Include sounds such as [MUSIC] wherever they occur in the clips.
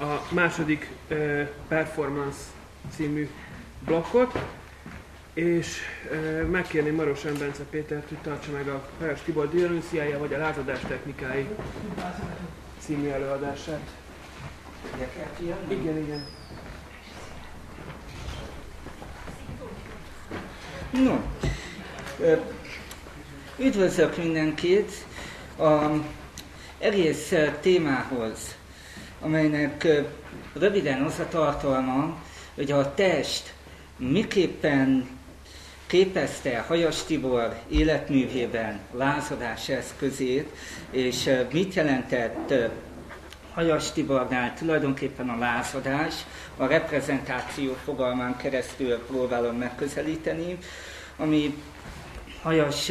a második Performance című blokkot, és megkérném Maros Bence Pétert, hogy tartsa meg a Fejes Tibor Dionisziája, vagy a Lázadás technikái című előadását. Igen, igen. No, üdvözlök mindenkit a egész témához, amelynek röviden az a tartalma, hogy a test miképpen képezte Hajas Tibor életművében lázadás eszközét, és mit jelentett Hajas Tibornál tulajdonképpen a lázadás, a reprezentáció fogalmán keresztül próbálom megközelíteni, ami Hajas,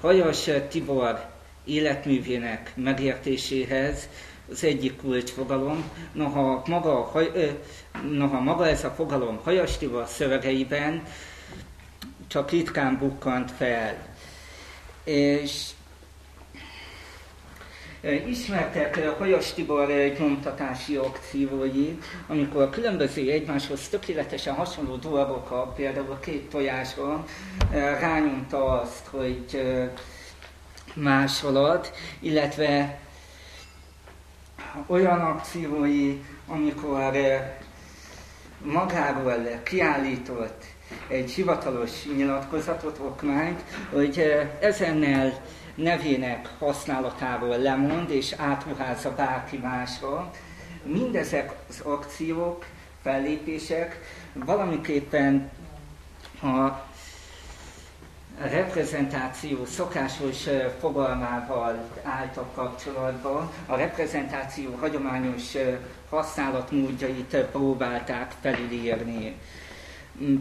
Hajas Tibor életművének megértéséhez az egyik kulcsfogalom. Noha maga, noha maga ez a fogalom Hajas szövegeiben csak ritkán bukkant fel. És Ismertek Hajas Tibor nyomtatási akciói, amikor különböző egymáshoz tökéletesen hasonló dolgokat, például a két tojásra rányomta azt, hogy másolat, illetve olyan akciói, amikor magáról kiállított egy hivatalos nyilatkozatot, okmányt, hogy ezennel nevének használatáról lemond és átruházza bárki másra. Mindezek az akciók, fellépések valamiképpen a reprezentáció szokásos fogalmával álltak kapcsolatban. A reprezentáció hagyományos használatmódjait próbálták felülírni. Mm.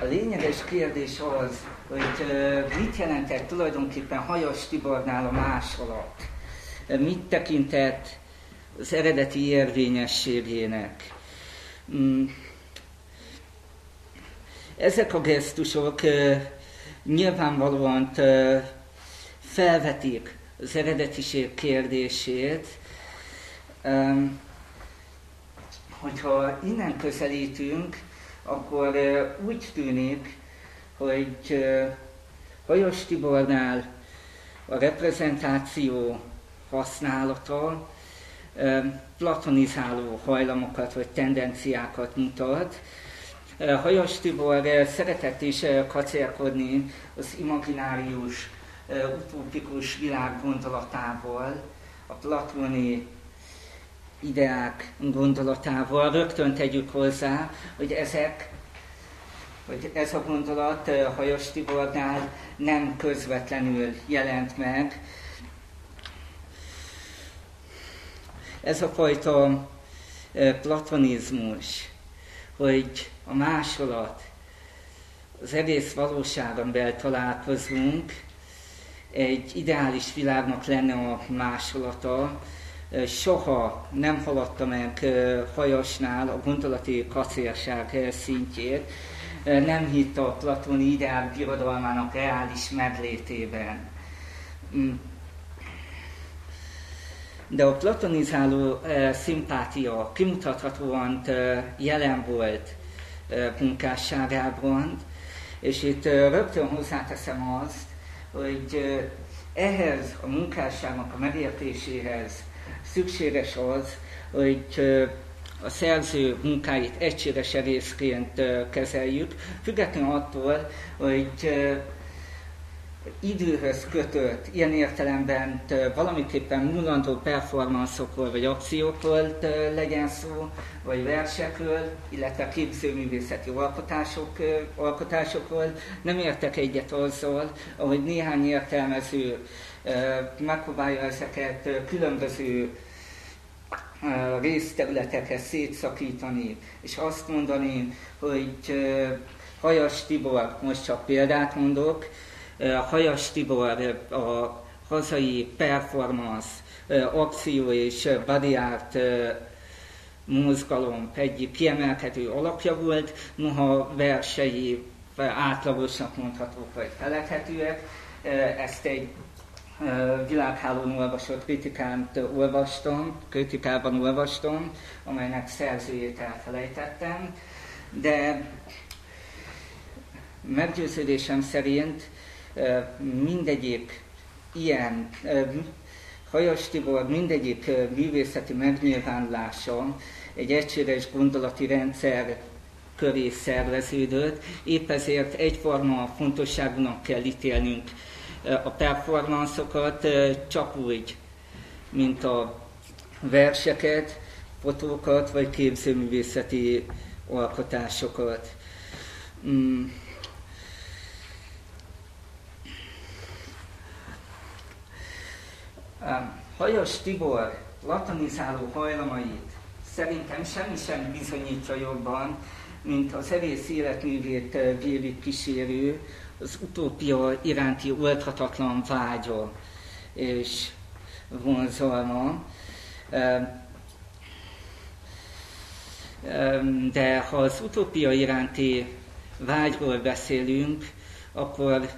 A lényeges kérdés az, hogy mit jelentett tulajdonképpen Hajas Tibornál a másolat? Mit tekintett az eredeti érvényességének? Ezek a gesztusok nyilvánvalóan felvetik az eredetiség kérdését, hogyha innen közelítünk, akkor úgy tűnik, hogy Hajos Tibornál a reprezentáció használata platonizáló hajlamokat vagy tendenciákat mutat. Hajas Tibor szeretett is kacérkodni az imaginárius, utópikus világ gondolatával, a platoni ideák gondolatával. Rögtön tegyük hozzá, hogy ezek hogy ez a gondolat Hajas Tibornál nem közvetlenül jelent meg. Ez a fajta platonizmus, hogy a másolat, az egész valóságon belül találkozunk, egy ideális világnak lenne a másolata, soha nem haladta meg Hajasnál a gondolati kacérság szintjét, nem hitt a platoni ideál birodalmának reális meglétében. De a platonizáló szimpátia kimutathatóan jelen volt munkásságában, és itt rögtön hozzáteszem azt, hogy ehhez a munkásságnak a megértéséhez szükséges az, hogy a szerző munkáit egységes részként kezeljük, függetlenül attól, hogy időhöz kötött, ilyen értelemben valamiképpen múlandó performanszokról vagy akciókról legyen szó, vagy versekről, illetve képzőművészeti alkotások, alkotásokról. Nem értek egyet azzal, ahogy néhány értelmező megpróbálja ezeket különböző részterületekhez szétszakítani, és azt mondani, hogy Hajas Tibor, most csak példát mondok, Hajas Tibor a hazai performance, akció és body art mozgalom egyik kiemelkedő alapja volt, noha versei átlagosnak mondhatók vagy feledhetőek. Ezt egy világhálón olvasott kritikát olvastam, kritikában olvastam, amelynek szerzőjét elfelejtettem, de meggyőződésem szerint mindegyik ilyen Hajas Tibor mindegyik művészeti megnyilvánulása egy egységes gondolati rendszer köré szerveződött, épp ezért egyforma fontosságúnak kell ítélnünk a performanszokat, csak úgy, mint a verseket, fotókat vagy képzőművészeti alkotásokat. Hajas Tibor latonizáló hajlamait szerintem semmi sem bizonyítja jobban, mint az egész életművét vélik kísérő, az utópia iránti oldhatatlan vágya és vonzalma. De ha az utópia iránti vágyról beszélünk, akkor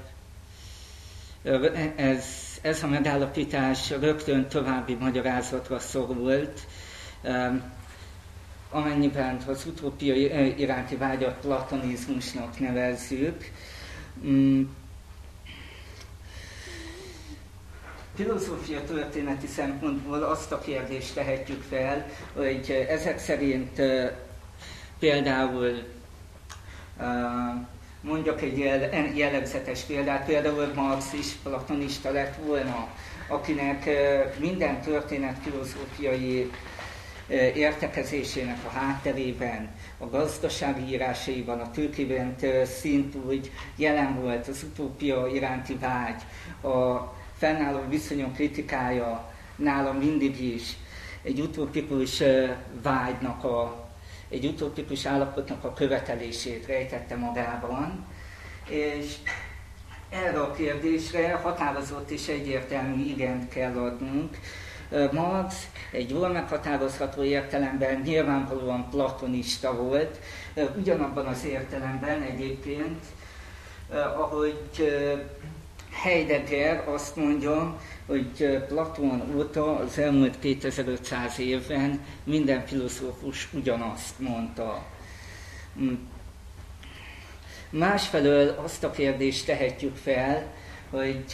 ez, ez a megállapítás rögtön további magyarázatra szorult, amennyiben az utópia iránti vágyat platonizmusnak nevezzük, mm, filozófia történeti szempontból azt a kérdést tehetjük fel, hogy ezek szerint például mondjak egy jellegzetes példát, például Marx is platonista lett volna, akinek minden történet filozófiai értekezésének a hátterében, a gazdasági írásaiban, a tőkében szintúgy jelen volt az utópia iránti vágy, a fennálló viszonyok kritikája nálam mindig is egy utópikus vágynak a egy utópikus állapotnak a követelését rejtette magában, és erre a kérdésre határozott és egyértelmű igent kell adnunk, Marx egy jól meghatározható értelemben nyilvánvalóan platonista volt, ugyanabban az értelemben egyébként, ahogy Heidegger azt mondja, hogy Platon óta az elmúlt 2500 évben minden filozófus ugyanazt mondta. Hm. Másfelől azt a kérdést tehetjük fel, hogy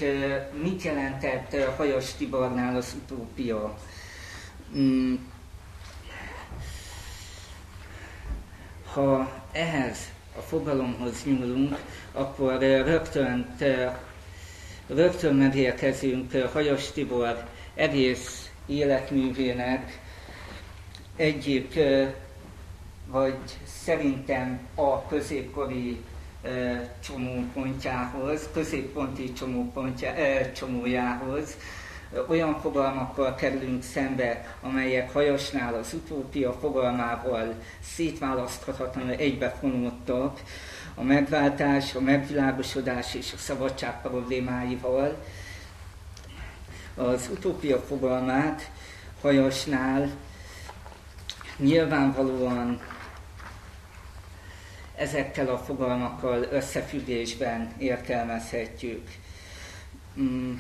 mit jelentett Hajas Tibornál az utópia. Mm. Ha ehhez a fogalomhoz nyúlunk, akkor rögtön, rögtön megérkezünk Hajas Tibor egész életművének egyik, vagy szerintem a középkori csomópontjához, középponti csomópontja, csomójához, olyan fogalmakkal kerülünk szembe, amelyek hajasnál az utópia fogalmával szétválaszthatatlanul egybefonódtak, a megváltás, a megvilágosodás és a szabadság problémáival. Az utópia fogalmát hajasnál nyilvánvalóan ezekkel a fogalmakkal összefüggésben értelmezhetjük. Mm.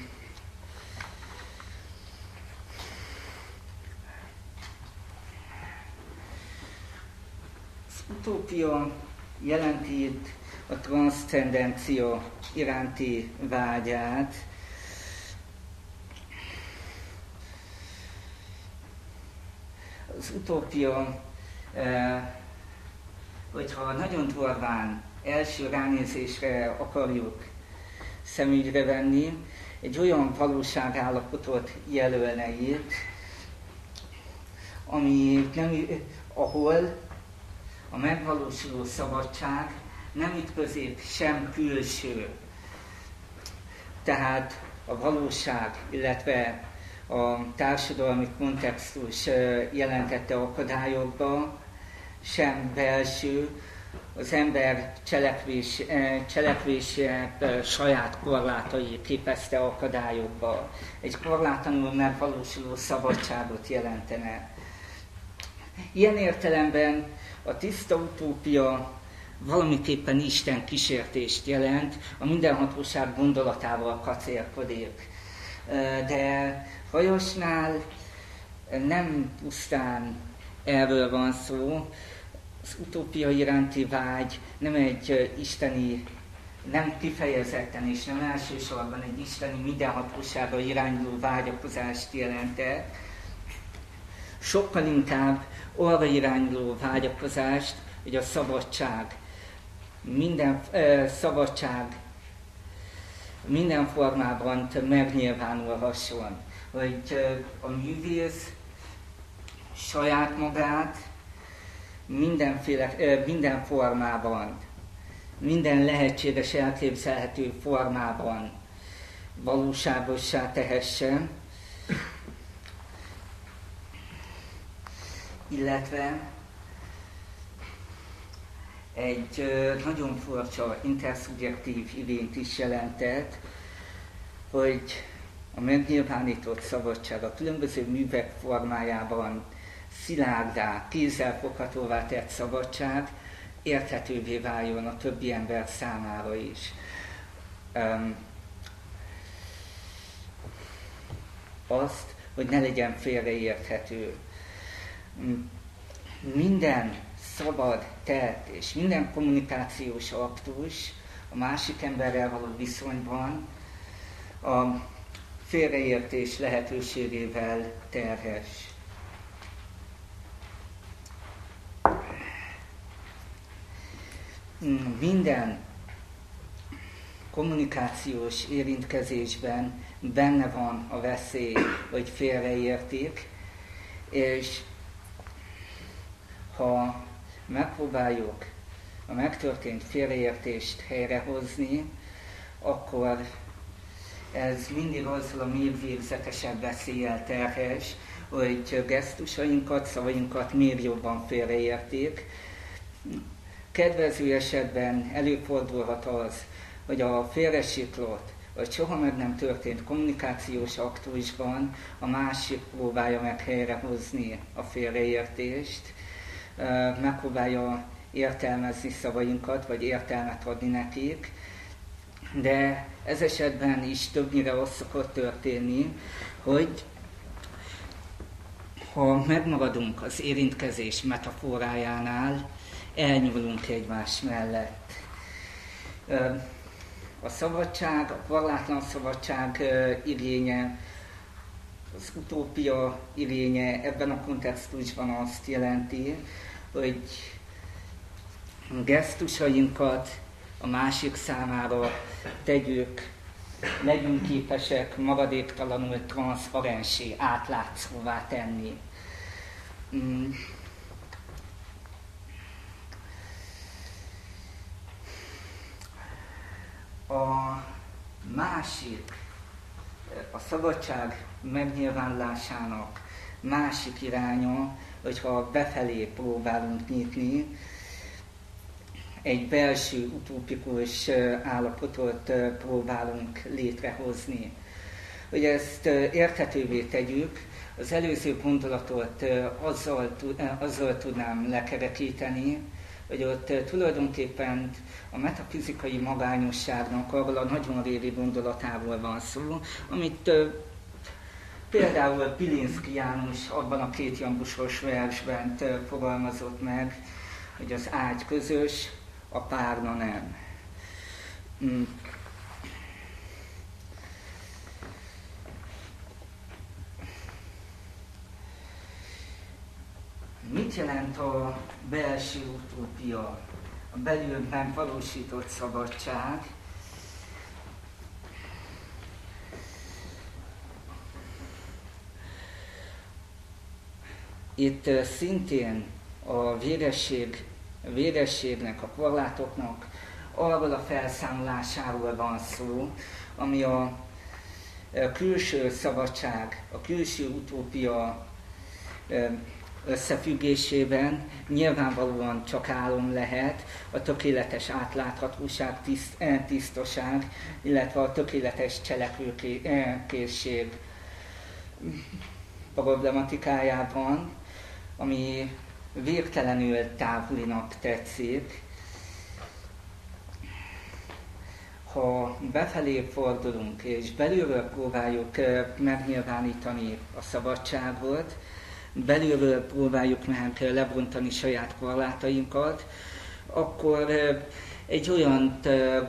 Utópia jelenti itt a transzcendencia iránti vágyát, az utópia eh, hogyha nagyon durván első ránézésre akarjuk szemügyre venni, egy olyan valóságállapotot jelölne itt, ami nem, ahol a megvalósuló szabadság nem ütközik sem külső. Tehát a valóság, illetve a társadalmi kontextus jelentette akadályokba, sem belső, az ember cselekvés, cselekvésének saját korlátai képezte akadályokba. Egy korlátlanul megvalósuló szabadságot jelentene. Ilyen értelemben a tiszta utópia valamiképpen Isten kísértést jelent, a mindenhatóság gondolatával kacérkodik. De Hajosnál nem pusztán erről van szó, az utópia iránti vágy nem egy isteni, nem kifejezetten és nem elsősorban egy isteni mindenhatósága irányuló vágyakozást jelentett, sokkal inkább arra irányuló vágyakozást, hogy a szabadság, minden eh, szabadság minden formában megnyilvánulhasson, hogy a művész saját magát mindenféle, minden formában, minden lehetséges elképzelhető formában valóságossá tehessen, illetve egy nagyon furcsa interszubjektív igényt is jelentett, hogy a megnyilvánított szabadság a különböző művek formájában szilárdá, kézzelfoghatóvá tett szabadság érthetővé váljon a többi ember számára is. Azt, hogy ne legyen félreérthető. Minden szabad tett és minden kommunikációs aktus a másik emberrel való viszonyban a félreértés lehetőségével terhes. minden kommunikációs érintkezésben benne van a veszély, hogy félreértik, és ha megpróbáljuk a megtörtént félreértést helyrehozni, akkor ez mindig azzal a még végzetesebb veszélyel terhes, hogy gesztusainkat, szavainkat még jobban félreérték, kedvező esetben előfordulhat az, hogy a félresiklott, vagy soha meg nem történt kommunikációs aktusban a másik próbálja meg helyrehozni a félreértést, megpróbálja értelmezni szavainkat, vagy értelmet adni nekik, de ez esetben is többnyire az szokott történni, hogy ha megmaradunk az érintkezés metaforájánál, elnyúlunk egymás mellett. A szabadság, a korlátlan szabadság igénye, az utópia igénye ebben a kontextusban azt jelenti, hogy gesztusainkat a másik számára tegyük, legyünk képesek maradéktalanul transzparensé, átlátszóvá tenni. Mm. a másik, a szabadság megnyilvánulásának másik iránya, hogyha befelé próbálunk nyitni, egy belső utópikus állapotot próbálunk létrehozni. Hogy ezt érthetővé tegyük, az előző gondolatot azzal, azzal tudnám lekerekíteni, hogy ott tulajdonképpen a metafizikai magányosságnak arról a nagyon régi gondolatából van szó, amit például Pilinszki János abban a két jambusos versben fogalmazott meg, hogy az ágy közös, a párna nem. Mm. Mit jelent a belső utópia? a belül valósított szabadság, itt szintén a véresség, vérességnek, a korlátoknak arról a felszámolásáról van szó, ami a külső szabadság, a külső utópia összefüggésében nyilvánvalóan csak álom lehet a tökéletes átláthatóság, tiszt, tisztoság, illetve a tökéletes cselekvőkészség problematikájában, ami végtelenül távolinak tetszik, ha befelé fordulunk, és belülről próbáljuk megnyilvánítani a szabadságot, belülről próbáljuk meg lebontani saját korlátainkat, akkor egy olyan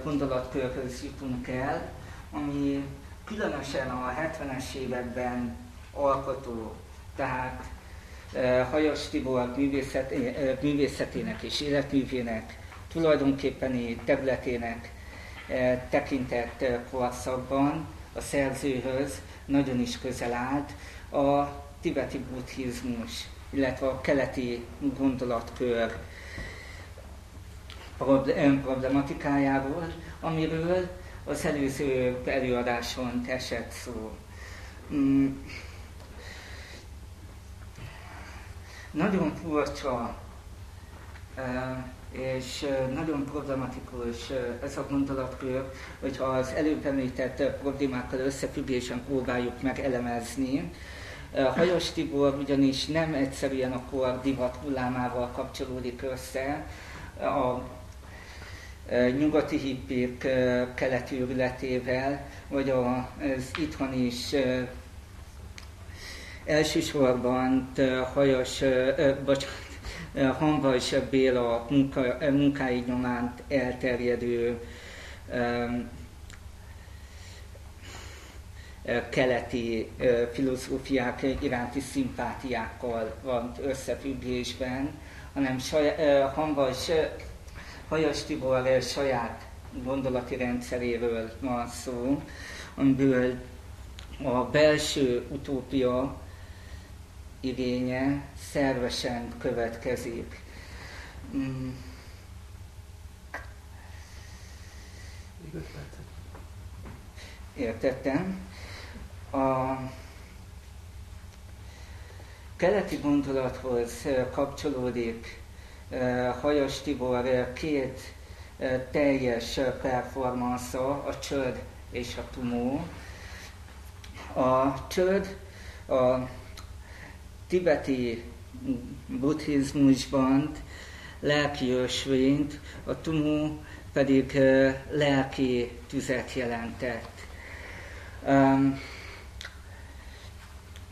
gondolatkörhöz jutunk el, ami különösen a 70-es években alkotó, tehát Hajas Tibor művészet, művészetének és életművének, tulajdonképpeni területének tekintett korszakban a szerzőhöz nagyon is közel állt a tibeti buddhizmus, illetve a keleti gondolatkör problematikájáról, amiről az előző előadáson esett szó. Mm. Nagyon furcsa és nagyon problematikus ez a gondolatkör, hogyha az előbb említett problémákkal összefüggésen próbáljuk meg elemezni. Hajos Tibor ugyanis nem egyszerűen a kor divat hullámával kapcsolódik össze, a nyugati hippik keleti őrületével, vagy az itthon is elsősorban hajas, bocsánat, Hanvas Béla munka, munkái nyomán elterjedő keleti filozófiák iránti szimpátiákkal van összefüggésben, hanem saját, Hanvas Hajas Tibor saját gondolati rendszeréről van szó, amiből a belső utópia igénye szervesen következik. Mm. Értettem. A keleti gondolathoz kapcsolódik Hajas Tibor két teljes performance a csöd és a tumó. A csöd a tibeti buddhizmusban lelki ösvényt, a tumú pedig lelki tüzet jelentett.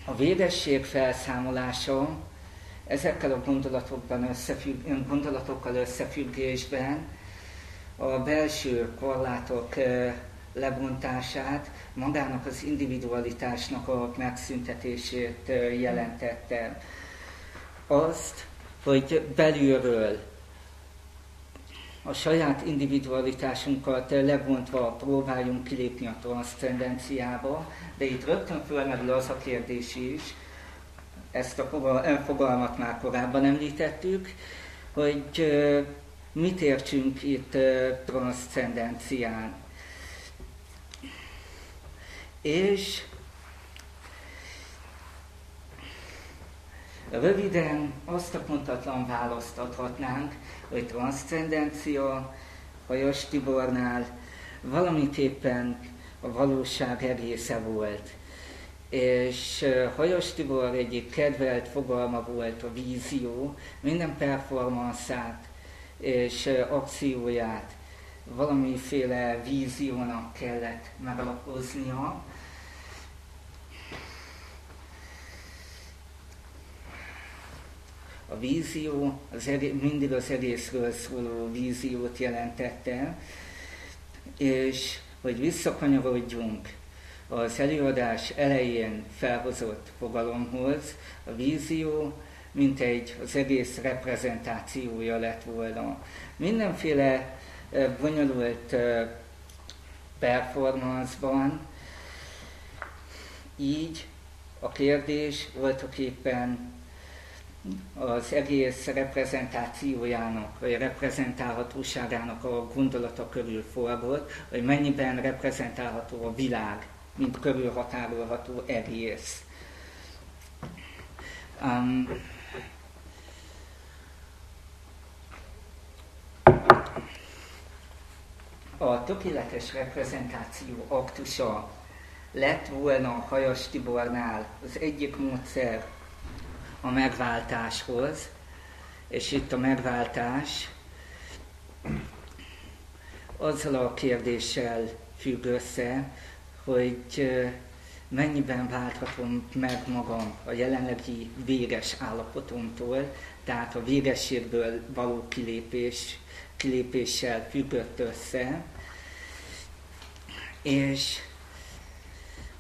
A védesség felszámolása ezekkel a gondolatokban összefügg, gondolatokkal összefüggésben a belső korlátok lebontását, magának az individualitásnak a megszüntetését jelentette. Azt, hogy belülről a saját individualitásunkat lebontva próbáljunk kilépni a transzcendenciába, de itt rögtön fölmerül az a kérdés is, ezt a fogalmat már korábban említettük, hogy mit értsünk itt transzcendencián. És röviden azt a pontatlan választ adhatnánk, hogy transzcendencia Hajas Tibornál valamiképpen a valóság egésze volt. És Hajas Tibor egyik kedvelt fogalma volt a vízió, minden performanszát és akcióját valamiféle víziónak kellett megalapoznia, a vízió az egész, mindig az egészről szóló víziót jelentette, és hogy visszakanyarodjunk az előadás elején felhozott fogalomhoz, a vízió mint egy az egész reprezentációja lett volna. Mindenféle bonyolult performanceban így a kérdés voltak éppen az egész reprezentációjának, vagy reprezentálhatóságának a gondolata körül forgott, hogy mennyiben reprezentálható a világ, mint körülhatárolható egész. Um, a tökéletes reprezentáció aktusa lett volna a Hajas Tibornál az egyik módszer a megváltáshoz, és itt a megváltás azzal a kérdéssel függ össze, hogy mennyiben válthatom meg magam a jelenlegi véges állapotomtól, tehát a végességből való kilépés, kilépéssel függött össze, és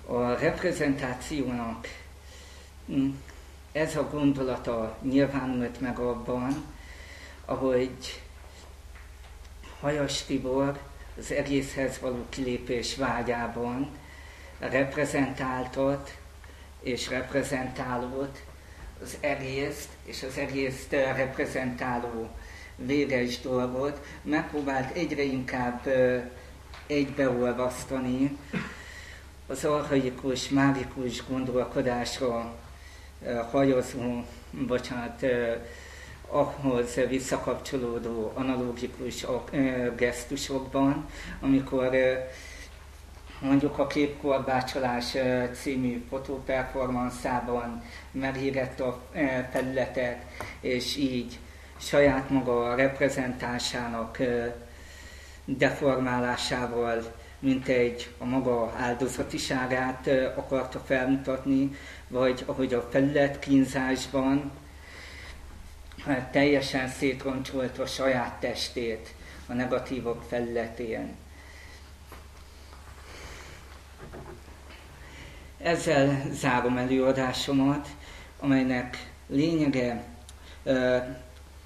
a reprezentációnak hm, ez a gondolata nyilvánult meg abban, ahogy Hajas Tibor az egészhez való kilépés vágyában reprezentáltat és reprezentálót az egészt és az egészt reprezentáló véges dolgot megpróbált egyre inkább egybeolvasztani az arhaikus, mágikus gondolkodásra hajozó, bocsánat, ahhoz visszakapcsolódó analógikus gesztusokban, amikor mondjuk a Képkorbácsolás című fotóperformanszában megírett a felületet, és így saját maga reprezentásának deformálásával, mint egy a maga áldozatiságát akarta felmutatni, vagy ahogy a felület kínzásban hát teljesen szétroncsolta saját testét a negatívok felületén. Ezzel zárom előadásomat, amelynek lényege uh,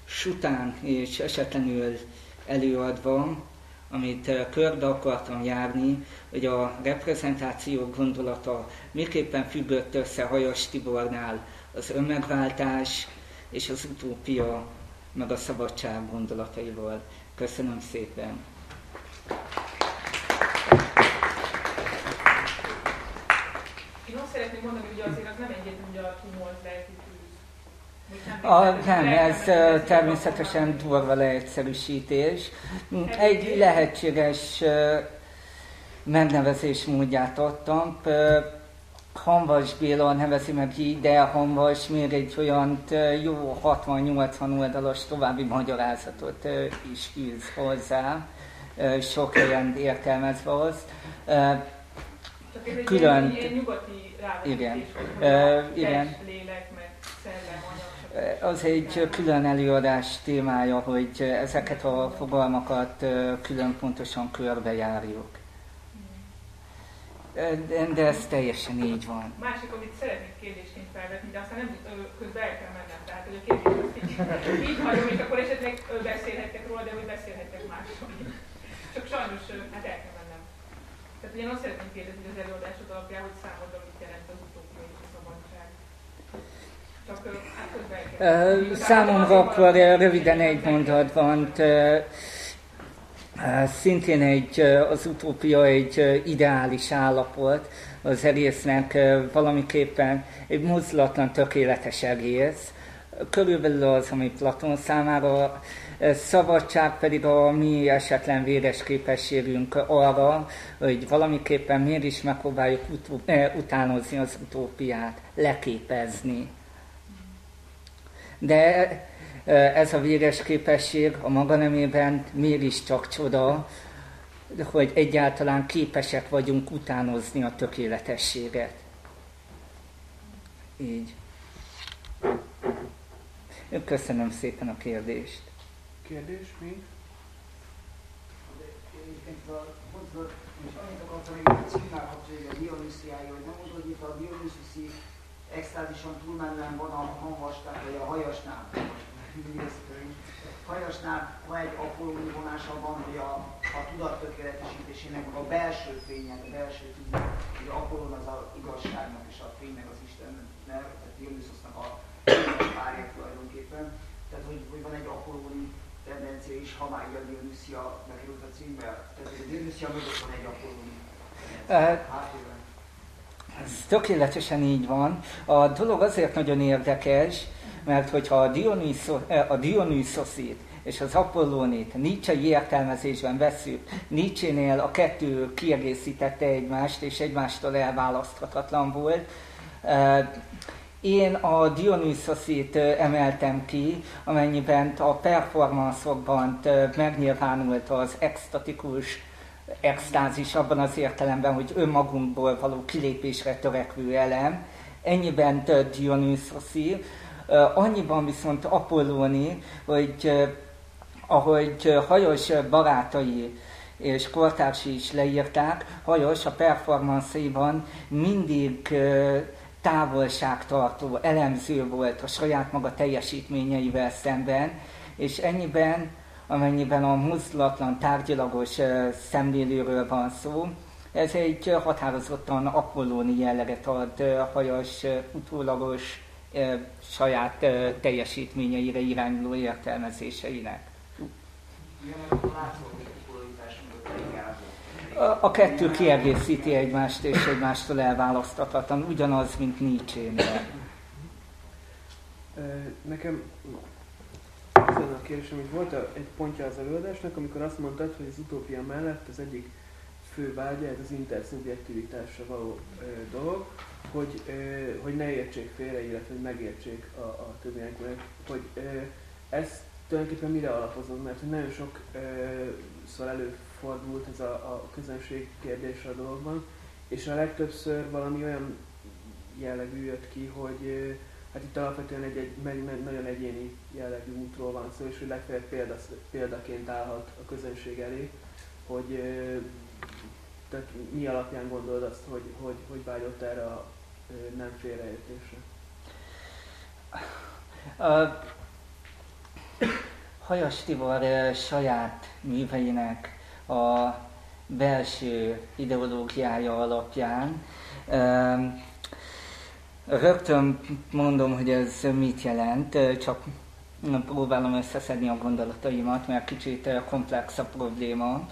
sután és esetlenül előadva, amit körbe akartam járni, hogy a reprezentáció gondolata miképpen függött össze Hajas Tibornál az önmegváltás és az utópia, meg a szabadság gondolataival. Köszönöm szépen! Én azt szeretném mondani, hogy azért az nem egyetlen, hogy a kimolt lelki a, nem, ez természetesen durva leegyszerűsítés. Egy lehetséges megnevezés módját adtam. Hanvas Béla nevezi meg így, de Hanvas még egy olyan jó 60-80 oldalas további magyarázatot is fűz hozzá, sok helyen értelmezve azt. Külön... Ilyen nyugati igen. Uh, igen. lélek, meg szellem, az egy külön előadás témája, hogy ezeket a fogalmakat külön pontosan körbejárjuk. De ez teljesen így van. Másik, amit szeretnék kérdésként felvetni, de aztán nem közben el kell mennem, tehát hogy a kérdés így, így hagyom, és akkor esetleg beszélhettek róla, de hogy beszélhettek másról. Csak sajnos hát el kell mennem. Tehát én azt szeretném kérdezni az előadásod alapján, hogy számodra mit jelent az utópia és a szabadság. Csak hát közben Számomra akkor röviden egy mondatban Szintén egy, az utópia egy ideális állapot, az egésznek valamiképpen egy mozdulatlan, tökéletes egész. Körülbelül az, ami Platon számára szabadság pedig a mi esetlen véres képességünk arra, hogy valamiképpen mégis megpróbáljuk utánozni az utópiát, leképezni. De ez a véres képesség a maga nemében mégiscsak csoda, hogy egyáltalán képesek vagyunk utánozni a tökéletességet. Így. Köszönöm szépen a kérdést. Kérdés még? és annyit akartam még a címmel kapcsolni a Dionysziája, hogy nem mondod, hogy itt a Dionyszi extázison túlmenően van a hanvasnál, vagy a hajasnál hajasnál van egy apollóni vonása van, hogy a, a tudat tökéletesítésének a belső fények, a belső tűznek, hogy Apollón az a igazságnak és a fénynek az Istennek, tehát Dionysosznak a párja tulajdonképpen. Tehát, hogy, hogy van egy apollóni tendencia is, ha már a Dionysia bekerült a címbe. Tehát, hogy a Dionysia mögött van egy apollóni tendencia. Ez tökéletesen így van. A dolog azért nagyon érdekes, mert hogyha a, Dionysos, eh, a Dionysosit és az Apollónét Nietzsche értelmezésben veszük, Nietzsénél a kettő kiegészítette egymást, és egymástól elválaszthatatlan volt. Eh, Én a Dionysosit emeltem ki, amennyiben a performanszokban megnyilvánult az extatikus extázis abban az értelemben, hogy önmagunkból való kilépésre törekvő elem. Ennyiben Dionysosi, annyiban viszont Apollóni, hogy ahogy hajos barátai és kortársi is leírták, hajos a performanszaiban mindig távolságtartó, elemző volt a saját maga teljesítményeivel szemben, és ennyiben, amennyiben a mozdulatlan, tárgyalagos szemlélőről van szó, ez egy határozottan apollóni jelleget ad hajas, utólagos, saját teljesítményeire irányuló értelmezéseinek. A kettő kiegészíti egymást, és egymástól elválaszthatatlan, ugyanaz, mint Nietzsche-nél. Nekem az a kérdésem, hogy volt egy pontja az előadásnak, amikor azt mondtad, hogy az utópia mellett az egyik fő vágya, ez az interszubjektivitásra való ö, dolog, hogy, ö, hogy ne értsék félre, illetve hogy megértsék a, a többiek, hogy ö, ezt tulajdonképpen mire alapozom, mert nagyon sok ö, szor előfordult ez a, a közönség kérdése a dologban, és a legtöbbször valami olyan jellegű jött ki, hogy ö, hát itt alapvetően egy, egy, egy nagyon egyéni jellegű útról van szó, és hogy legfeljebb példa, példaként állhat a közönség elé, hogy ö, tehát mi alapján gondolod azt, hogy, hogy, hogy vágyott erre a nem félreértésre? Uh, Hajas Tibor saját műveinek a belső ideológiája alapján rögtön mondom, hogy ez mit jelent, csak próbálom összeszedni a gondolataimat, mert kicsit komplex a probléma.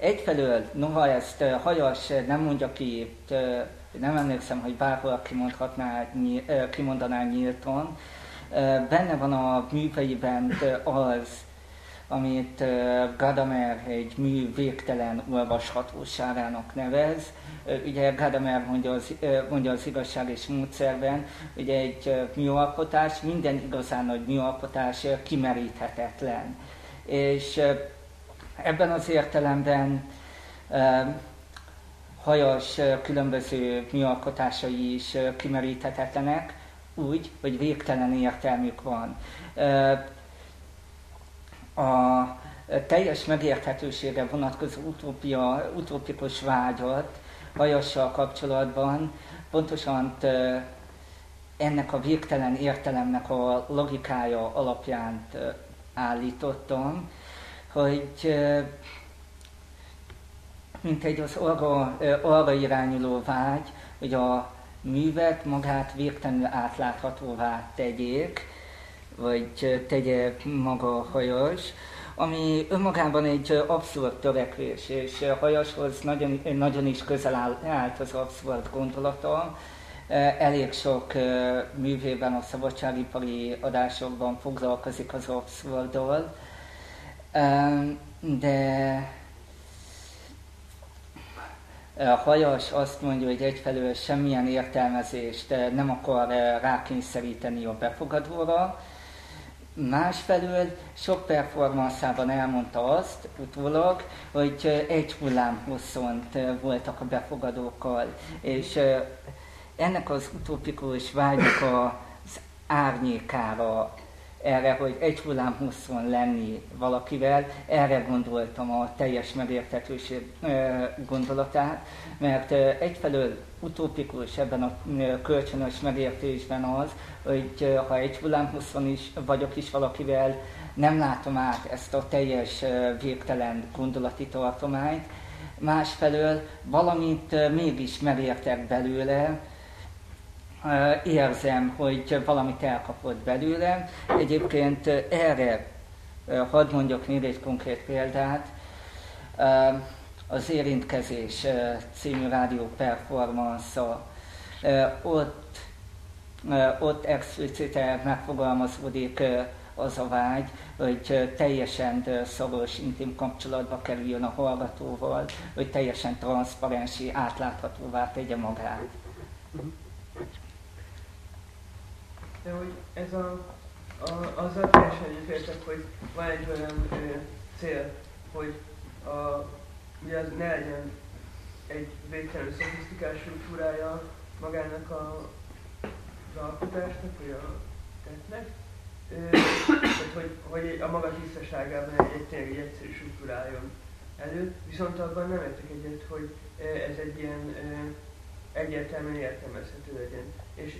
Egyfelől, noha ezt Hajas nem mondja ki, nem emlékszem, hogy bárhol kimondhatná, kimondaná nyíltan, benne van a műveiben az, amit Gadamer egy mű végtelen olvashatóságának nevez. Ugye Gadamer mondja az, mondja az igazság és módszerben, hogy egy műalkotás, minden igazán nagy műalkotás kimeríthetetlen. És ebben az értelemben hajas különböző műalkotásai is kimeríthetetlenek, úgy, hogy végtelen értelmük van. A teljes megérthetőségre vonatkozó utópia, utópikus vágyat Vajossal kapcsolatban pontosan ennek a végtelen értelemnek a logikája alapján állítottam, hogy mint egy az arra, arra irányuló vágy, hogy a művet magát végtelenül átláthatóvá tegyék, vagy tegye maga hajos, ami önmagában egy abszurd törekvés, és hajashoz nagyon, nagyon is közel állt az abszurd gondolata. Elég sok művében, a szabadságipari adásokban foglalkozik az abszurddal, de a hajas azt mondja, hogy egyfelől semmilyen értelmezést nem akar rákényszeríteni a befogadóra, másfelől sok performanszában elmondta azt utólag, hogy egy hullám hosszon voltak a befogadókkal, és ennek az utopikus vágynak az árnyékára erre, hogy egy hullám hosszon lenni valakivel, erre gondoltam a teljes megértetőség gondolatát, mert egyfelől utópikus ebben a kölcsönös megértésben az, hogy ha egy hullám hosszon is vagyok is valakivel, nem látom át ezt a teljes végtelen gondolati tartományt, másfelől valamit mégis megértek belőle, érzem, hogy valamit elkapott belőlem. Egyébként erre hadd mondjak még egy konkrét példát. Az Érintkezés című rádió performance ott, ott explicite megfogalmazódik az a vágy, hogy teljesen szoros, intim kapcsolatba kerüljön a hallgatóval, hogy teljesen transzparensi, átláthatóvá tegye magát. De hogy ez a, a azzal teljesen egyetértek, hogy van egy olyan ö, cél, hogy a, ugye az ne legyen egy végtelenül szofisztikált struktúrája magának a, az alkotásnak, vagy a tettnek, tehát, hogy, hogy a maga tisztaságában egy, egy tényleg egy egyszerű struktúráljon elő, viszont abban nem értek egyet, hogy ez egy ilyen egyértelműen értelmezhető legyen. És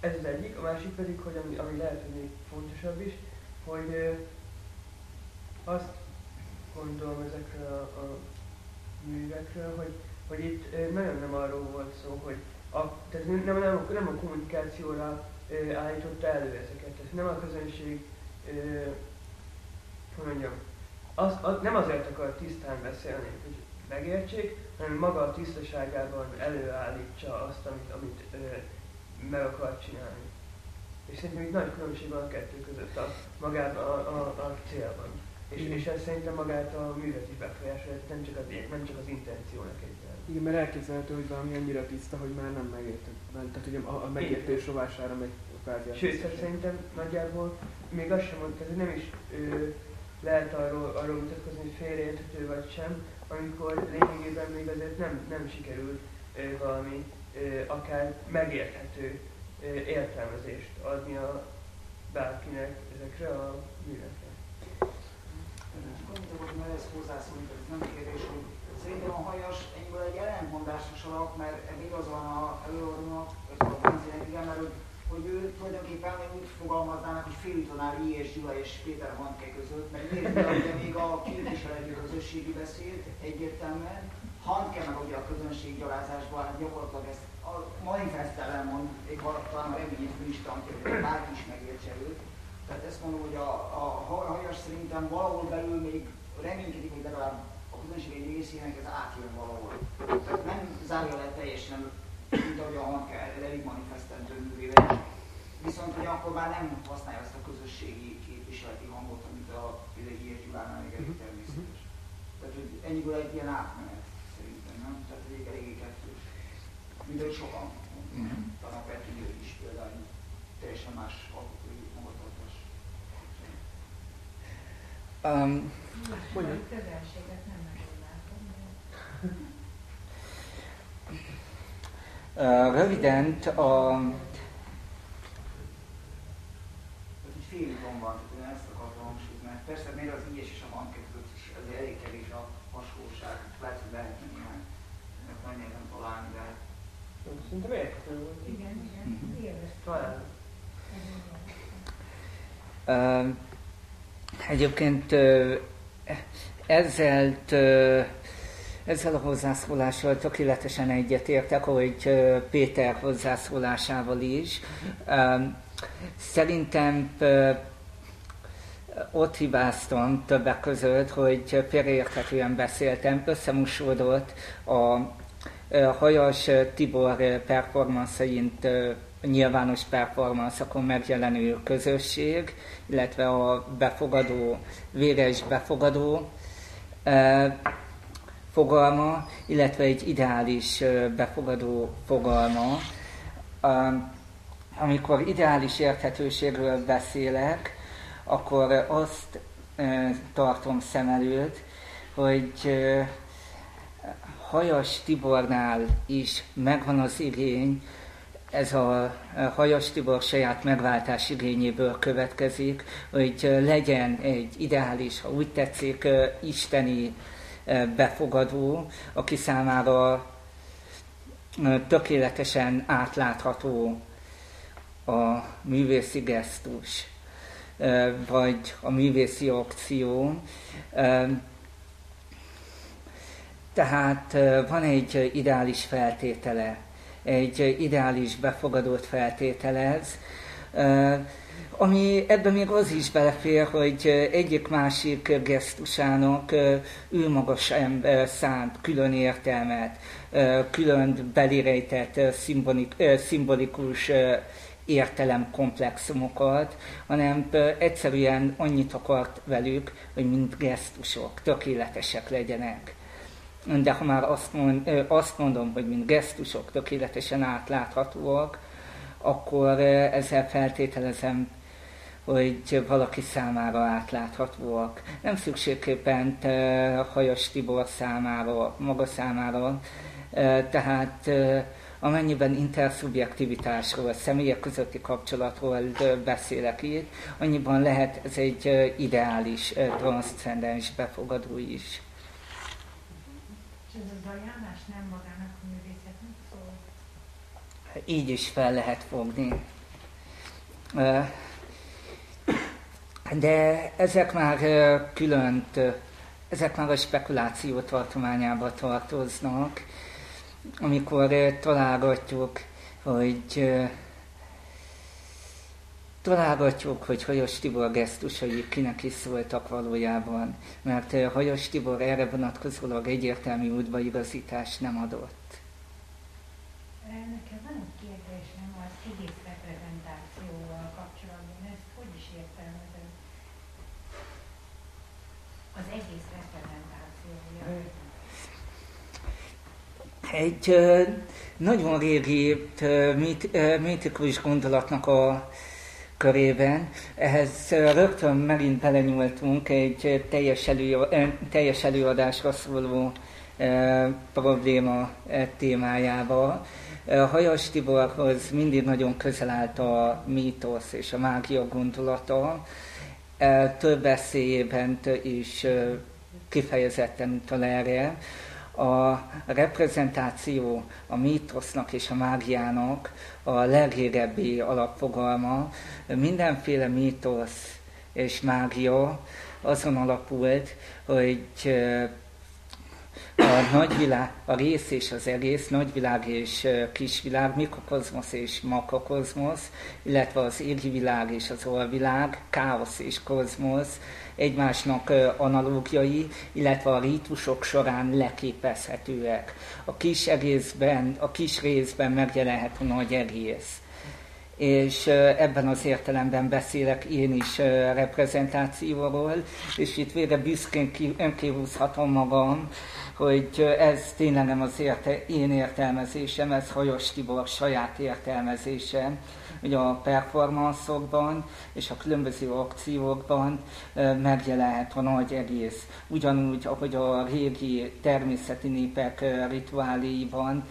ez az egyik, a másik pedig, hogy ami, ami lehet, hogy még fontosabb is, hogy azt gondolom ezekről a, a művekről, hogy, hogy itt nagyon nem arról volt szó, hogy a, tehát nem, nem, a, nem a kommunikációra ö, állította elő ezeket. Tehát nem a közönség, ö, hogy mondjam, az, az, nem azért akar tisztán beszélni, hogy megértsék, hanem maga a tisztaságában előállítsa azt, amit, amit ö, meg akar csinálni. És szerintem itt nagy különbség van a kettő között a, magában a, a, a célban. És, és ez szerintem magát a művet is befolyásolja, nem csak az, nem csak az intenciónak egy igen, mert elképzelhető, hogy valami annyira tiszta, hogy már nem megértő. Tehát ugye a, a megértés rovására megy kvázi. Sőt, hát szerintem nagyjából még azt sem mondta, hogy nem is ö, lehet arról, arról mutatkozni, hogy félreérthető vagy sem, amikor lényegében még azért nem, nem sikerült ö, valami akár megérthető értelmezést adni a bárkinek ezekre a művekre. Annyit akarok ez hozzászólni, ez nem kérdés, hogy szerintem a hajas ennyiből egy ellentmondásos alak, mert igaz van a előadónak, a Benzének, igen, mert hogy, hogy ő tulajdonképpen úgy fogalmaznának, hogy úton áll I. és Gyula és Péter Handke között, mert miért ugye még a képviseleti közösségi beszéd egyértelműen, Handke meg ugye a közönséggyalázásban hát gyakorlatilag ezt a manifest ellen mond, még talán a reményét is tanulja, bárki is megértse őt. Tehát ezt mondom, hogy a, a hajas szerintem valahol belül még reménykedik, hogy legalább közönség egy részének ez átjön valahol. Tehát nem zárja le teljesen, mint ahogy a Hanke elég manifestentő művével is. Viszont hogy akkor már nem használja ezt a közösségi képviseleti hangot, amit a Ilyes Gyulánál még elég természetes. Tehát, hogy ennyiből egy ilyen átmenet elég eléggé kettős. Mint sokan mm-hmm. talán Petri is például teljesen más alkotói magatartás. Um, Hogyan? [LAUGHS] Röviden a... Félig van, én ezt akartam hangsúlyozni, mert persze még az ilyes és a bank között is az elég kevés a hasonlóság, lehet, hogy lehetne néhány, mert nagy nehezen találni, de... Szerintem érthető volt. Igen, igen. Talán. Uh, egyébként uh, ezzel uh, ezzel a hozzászólással tökéletesen egyetértek, hogy Péter hozzászólásával is. Szerintem ott hibáztam többek között, hogy félreérthetően beszéltem, összemosódott a Hajas Tibor performanceint nyilvános performanszakon megjelenő közösség, illetve a befogadó, véres befogadó fogalma, illetve egy ideális befogadó fogalma. Amikor ideális érthetőségről beszélek, akkor azt tartom szem előtt, hogy Hajas Tibornál is megvan az igény, ez a Hajas Tibor saját megváltás igényéből következik, hogy legyen egy ideális, ha úgy tetszik, isteni befogadó, aki számára tökéletesen átlátható a művészi gesztus, vagy a művészi akció. Tehát van egy ideális feltétele, egy ideális befogadót feltételez, ami ebben még az is belefér, hogy egyik-másik gesztusának ő maga sem szánt külön értelmet, külön belirejtett szimbolik, szimbolikus értelemkomplexumokat, hanem egyszerűen annyit akart velük, hogy mint gesztusok tökéletesek legyenek. De ha már azt, mond, azt mondom, hogy mint gesztusok tökéletesen átláthatóak, akkor ezzel feltételezem, hogy valaki számára átláthatóak. Nem szükségképpen Hajas Tibor számára, maga számára, tehát amennyiben interszubjektivitásról, személyek közötti kapcsolatról beszélek itt, annyiban lehet ez egy ideális, transzcendens befogadó is. Ez az ajánlás nem magának a művészetnek szól? Így is fel lehet fogni. De ezek már külön, ezek már a spekuláció tartományába tartoznak, amikor találgatjuk, hogy találgatjuk, hogy Hajos Tibor gesztusai kinek is szóltak valójában, mert Hajos Tibor erre vonatkozólag egyértelmű útbaigazítást nem adott. Nekem van egy kérdésem az egész reprezentációval kapcsolatban, ezt hogy is értelmezem? Az egész reprezentációja. Egy nagyon régi mit, mitikus gondolatnak a körében. Ehhez rögtön megint belenyúltunk egy teljes, elő, teljes előadásra szóló probléma témájába. Hajas Tiborhoz mindig nagyon közel állt a mítosz és a mágia gondolata. Több eszélyében is kifejezetten utal erre a reprezentáció a mítosznak és a mágiának a legrégebbi alapfogalma. Mindenféle mítosz és mágia azon alapult, hogy a nagyvilág, a rész és az egész, nagyvilág és kisvilág, mikrokozmosz és makrokozmosz, illetve az égi világ és az olvilág, káosz és kozmosz, egymásnak analógiai, illetve a rítusok során leképezhetőek. A kis egészben, a kis részben megjelenhet a nagy egész. És ebben az értelemben beszélek én is reprezentációról, és itt végre büszkén kihúzhatom magam, hogy ez tényleg nem az érte, én értelmezésem, ez Hajos Tibor saját értelmezése, hogy a performanszokban és a különböző akciókban megjelenhet a nagy egész. Ugyanúgy, ahogy a régi természeti népek rituáléiban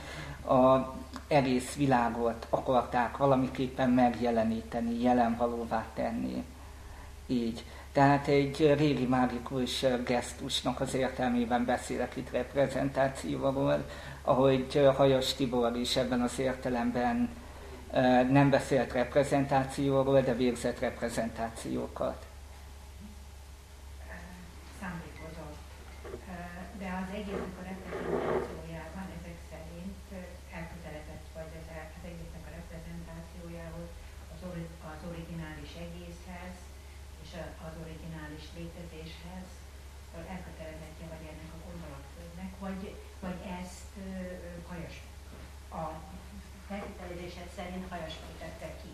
a egész világot akarták valamiképpen megjeleníteni, jelenvalóvá tenni. Így. Tehát egy régi mágikus gesztusnak az értelmében beszélek itt reprezentációval, ahogy Hajas Tibor is ebben az értelemben nem beszélt reprezentációról, de végzett reprezentációkat. Szándékozott. De az egésznek a reprezentációjában ezek szerint elkötelezett vagy az, az egésznek a reprezentációjához az, az originális egészhez és az originális létezéshez elkötelezettje vagy ennek a gondolatkörnek, vagy, vagy ezt hajas a feltételezésed szerint hajasmai tette ki?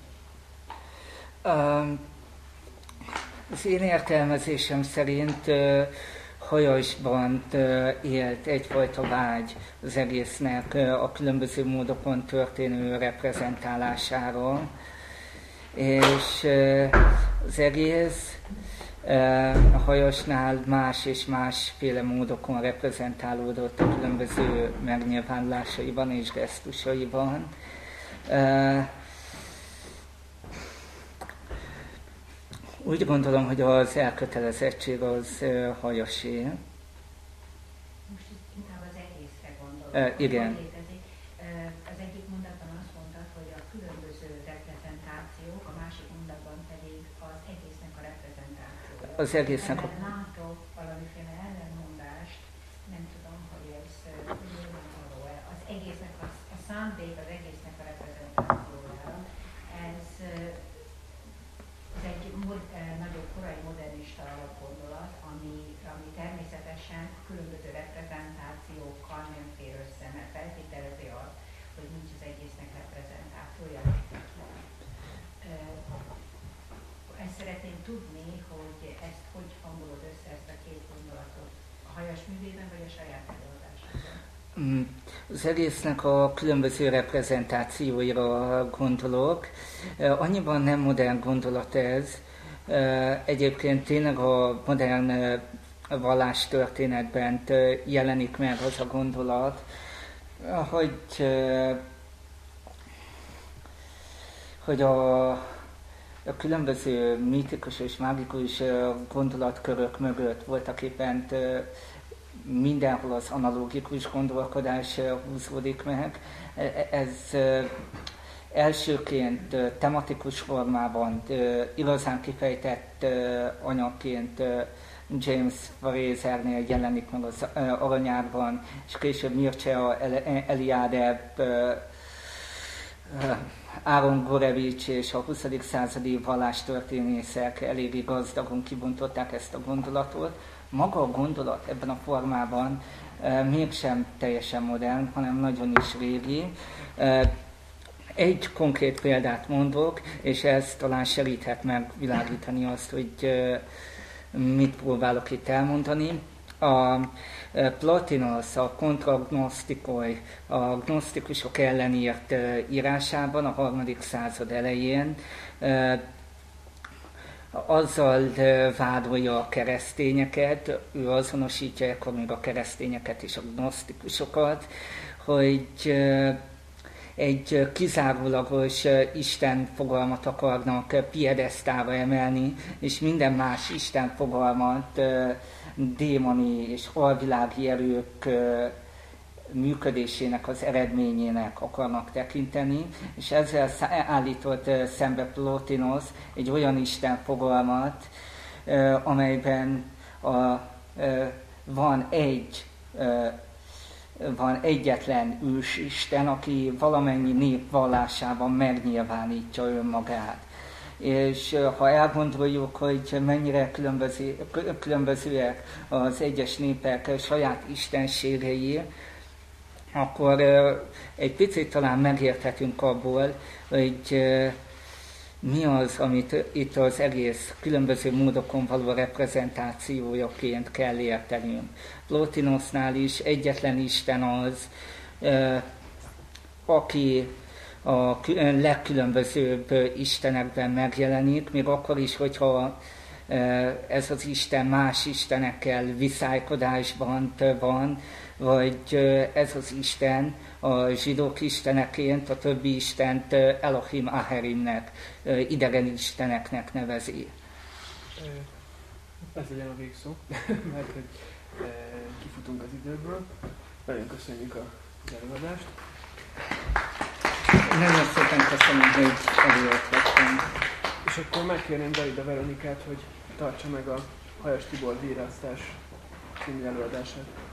az én értelmezésem szerint uh, hajasban élt egyfajta vágy az egésznek a különböző módokon történő reprezentálásáról, és az egész a hajasnál más és másféle módokon reprezentálódott a különböző megnyilvánulásaiban és gesztusaiban. Úgy gondolom, hogy az elkötelezettség az hajasé. Most inkább az egészre gondolom. Uh, igen. Az egyik mondatban azt mondtad, hogy a különböző reprezentációk, a másik mondatban pedig az egésznek a reprezentációja. Az egésznek a... Látok valamiféle ellenmondást, nem tudom, hogy ez nyilvánvaló-e. Az egésznek a, a szándék, az egésznek a reprezentációja, ez ez egy mod, nagyobb korai modernista alapgondolat, ami, ami természetesen különböző reprezentációkkal nem fér össze, mert feltételezi azt, hogy nincs az egésznek reprezentációja. Ezt szeretném tudni, hogy ezt hogy hangolod össze ezt a két gondolatot a hajas művében, vagy a saját előadásában? Mm, az a különböző reprezentációira gondolok. Annyiban nem modern gondolat ez. Egyébként tényleg a modern vallástörténetben jelenik meg az a gondolat, hogy, hogy a, a különböző mítikus és mágikus gondolatkörök mögött voltak éppen mindenhol az analógikus gondolkodás húzódik meg. E, e, ez elsőként tematikus formában, igazán kifejtett anyagként James Frasernél jelenik meg az aranyárban, és később Mircea Eliádeb, Áron Gorevics és a 20. századi vallástörténészek eléggé gazdagon kibontották ezt a gondolatot. Maga a gondolat ebben a formában mégsem teljesen modern, hanem nagyon is régi. Egy konkrét példát mondok, és ez talán segíthet megvilágítani azt, hogy mit próbálok itt elmondani. A Plotinos, a kontragnosztikoi, a gnosztikusok ellen írt írásában a harmadik század elején azzal vádolja a keresztényeket, ő azonosítja ekkor még a keresztényeket és a gnosztikusokat, hogy egy kizárólagos Isten fogalmat akarnak piedesztára emelni, és minden más Isten fogalmat démoni és alvilági erők működésének az eredményének akarnak tekinteni, és ezzel állított szembe Plotinos egy olyan Isten fogalmat, amelyben a, van egy van egyetlen ősisten, aki valamennyi nép vallásában megnyilvánítja önmagát. És ha elgondoljuk, hogy mennyire különböző, különbözőek az egyes népek saját istenségei, akkor egy picit talán megérthetünk abból, hogy mi az, amit itt az egész különböző módokon való reprezentációjaként kell értenünk. Plotinosnál is egyetlen Isten az, aki a legkülönbözőbb istenekben megjelenik, még akkor is, hogyha ez az Isten más istenekkel viszálykodásban van, vagy ez az Isten a zsidók isteneként a többi istent Elohim Aherimnek, idegen isteneknek nevezi. Ez legyen a végszó, [LAUGHS] mert hogy kifutunk az időből. Nagyon köszönjük az előadást. Nagyon szépen köszönöm, hogy eljöttem. És akkor megkérném Dalida Veronikát, hogy tartsa meg a Hajas Tibor Vírasztás című előadását.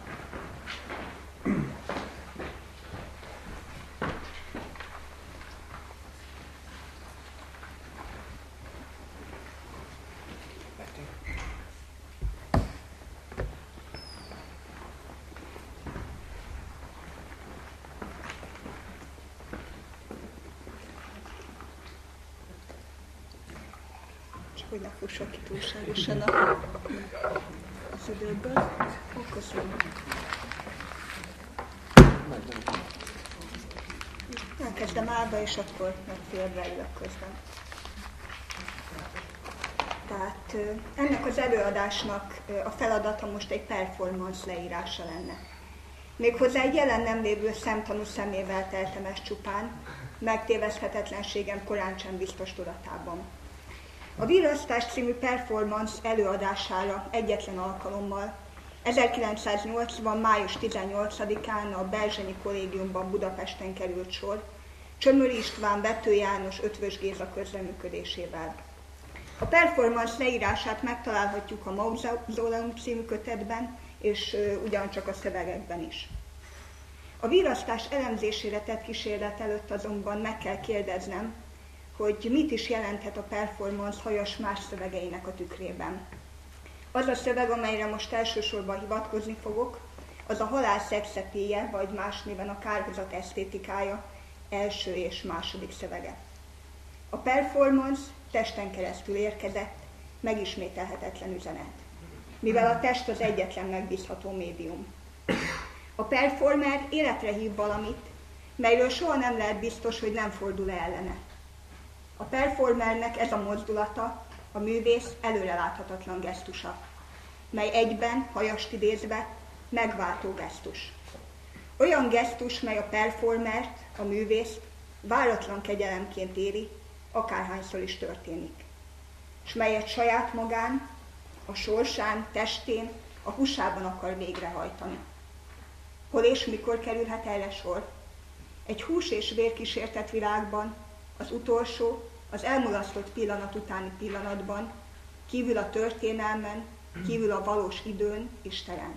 Hogy ne fussak ki túlságosan a, az időből. Köszönöm. Elkezdem állba, és akkor meg félre ülök közben. Tehát ennek az előadásnak a feladata most egy performance leírása lenne. Méghozzá egy jelen nem lévő szemtanú szemével teltem ezt csupán, megtévezhetetlenségem korán sem biztos tudatában. A Virasztás című performance előadására egyetlen alkalommal 1980. május 18-án a Belzsenyi Kollégiumban Budapesten került sor, Csömöri István, Bető János, Ötvös Géza közreműködésével. A performance leírását megtalálhatjuk a Mauzoleum című kötetben, és ugyancsak a szövegekben is. A virasztás elemzésére tett kísérlet előtt azonban meg kell kérdeznem, hogy mit is jelenthet a performance hajas más szövegeinek a tükrében. Az a szöveg, amelyre most elsősorban hivatkozni fogok, az a halál szexepéje, vagy más néven a kárhozat esztétikája első és második szövege. A performance testen keresztül érkezett, megismételhetetlen üzenet, mivel a test az egyetlen megbízható médium. A performer életre hív valamit, melyről soha nem lehet biztos, hogy nem fordul -e ellene. A performernek ez a mozdulata, a művész előreláthatatlan gesztusa, mely egyben, hajast idézve, megváltó gesztus. Olyan gesztus, mely a performert, a művészt váratlan kegyelemként éri, akárhányszor is történik, és melyet saját magán, a sorsán, testén, a húsában akar végrehajtani. Hol és mikor kerülhet erre sor? Egy hús és vér kísértett világban, az utolsó, az elmulasztott pillanat utáni pillanatban, kívül a történelmen, kívül a valós időn és teren.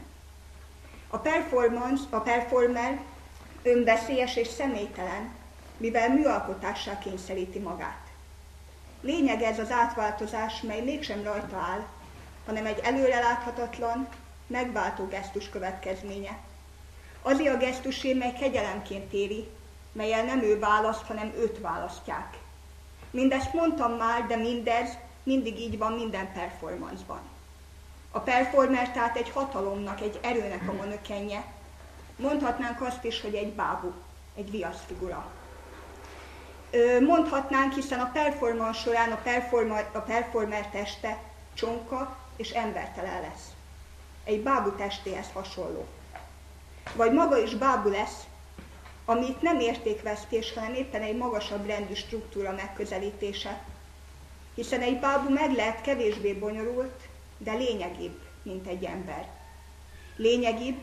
A performance, a performer önveszélyes és személytelen, mivel műalkotássá kényszeríti magát. Lényeg ez az átváltozás, mely mégsem rajta áll, hanem egy előreláthatatlan, megváltó gesztus következménye. Azért a gesztusé, mely kegyelemként éri, melyel nem ő választ, hanem őt választják. Mindezt mondtam már, de mindez mindig így van minden performanceban. A performer tehát egy hatalomnak, egy erőnek a monökenje. Mondhatnánk azt is, hogy egy bábú, egy viaszfigura. Mondhatnánk, hiszen a performance során a performer, a performer teste csonka és embertelen lesz. Egy bábú testéhez hasonló. Vagy maga is bábú lesz, amit nem értékvesztés, hanem éppen egy magasabb rendű struktúra megközelítése. Hiszen egy bábú meg lehet kevésbé bonyolult, de lényegibb, mint egy ember. Lényegibb,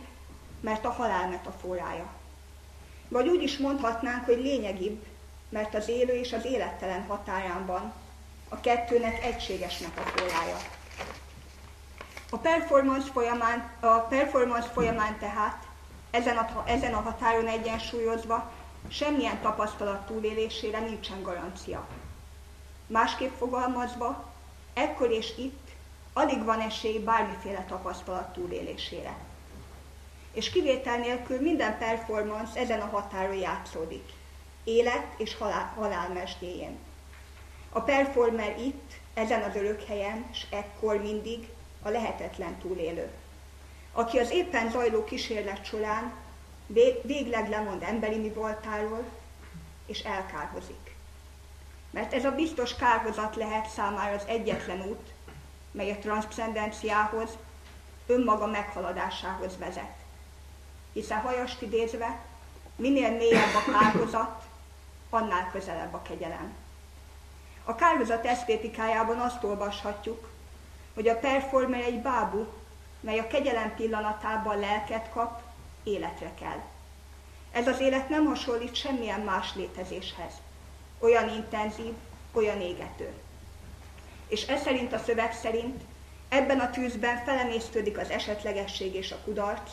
mert a halál metaforája. Vagy úgy is mondhatnánk, hogy lényegibb, mert az élő és az élettelen határán van, a kettőnek egységes metaforája. A performance folyamán, a performance folyamán tehát ezen a, ezen a határon egyensúlyozva semmilyen tapasztalat túlélésére nincsen garancia. Másképp fogalmazva, ekkor és itt alig van esély bármiféle tapasztalat túlélésére. És kivétel nélkül minden performance ezen a határon játszódik, élet és halál, halál. A performer itt, ezen az örök helyen, és ekkor mindig a lehetetlen túlélő aki az éppen zajló kísérlet során végleg lemond emberi mi voltáról, és elkárhozik. Mert ez a biztos kárhozat lehet számára az egyetlen út, mely a transzcendenciához, önmaga meghaladásához vezet. Hiszen hajast idézve, minél mélyebb a kárhozat, annál közelebb a kegyelem. A kárhozat esztétikájában azt olvashatjuk, hogy a performer egy bábú, mely a kegyelem pillanatában lelket kap, életre kell. Ez az élet nem hasonlít semmilyen más létezéshez. Olyan intenzív, olyan égető. És ez szerint a szöveg szerint ebben a tűzben felemésztődik az esetlegesség és a kudarc,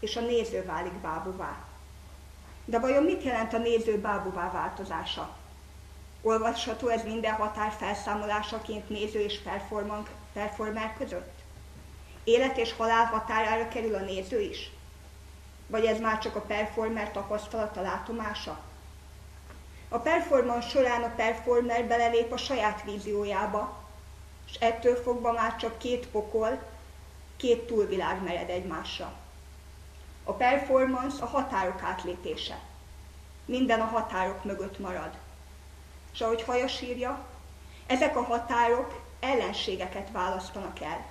és a néző válik bábuvá. De vajon mit jelent a néző bábuvá változása? Olvasható ez minden határ felszámolásaként néző és performer között? Élet és halál határára kerül a néző is? Vagy ez már csak a performer tapasztalata látomása? A performance során a performer belelép a saját víziójába, és ettől fogva már csak két pokol, két túlvilág mered egymásra. A performance a határok átlépése. Minden a határok mögött marad. És ahogy Hajas írja, ezek a határok ellenségeket választanak el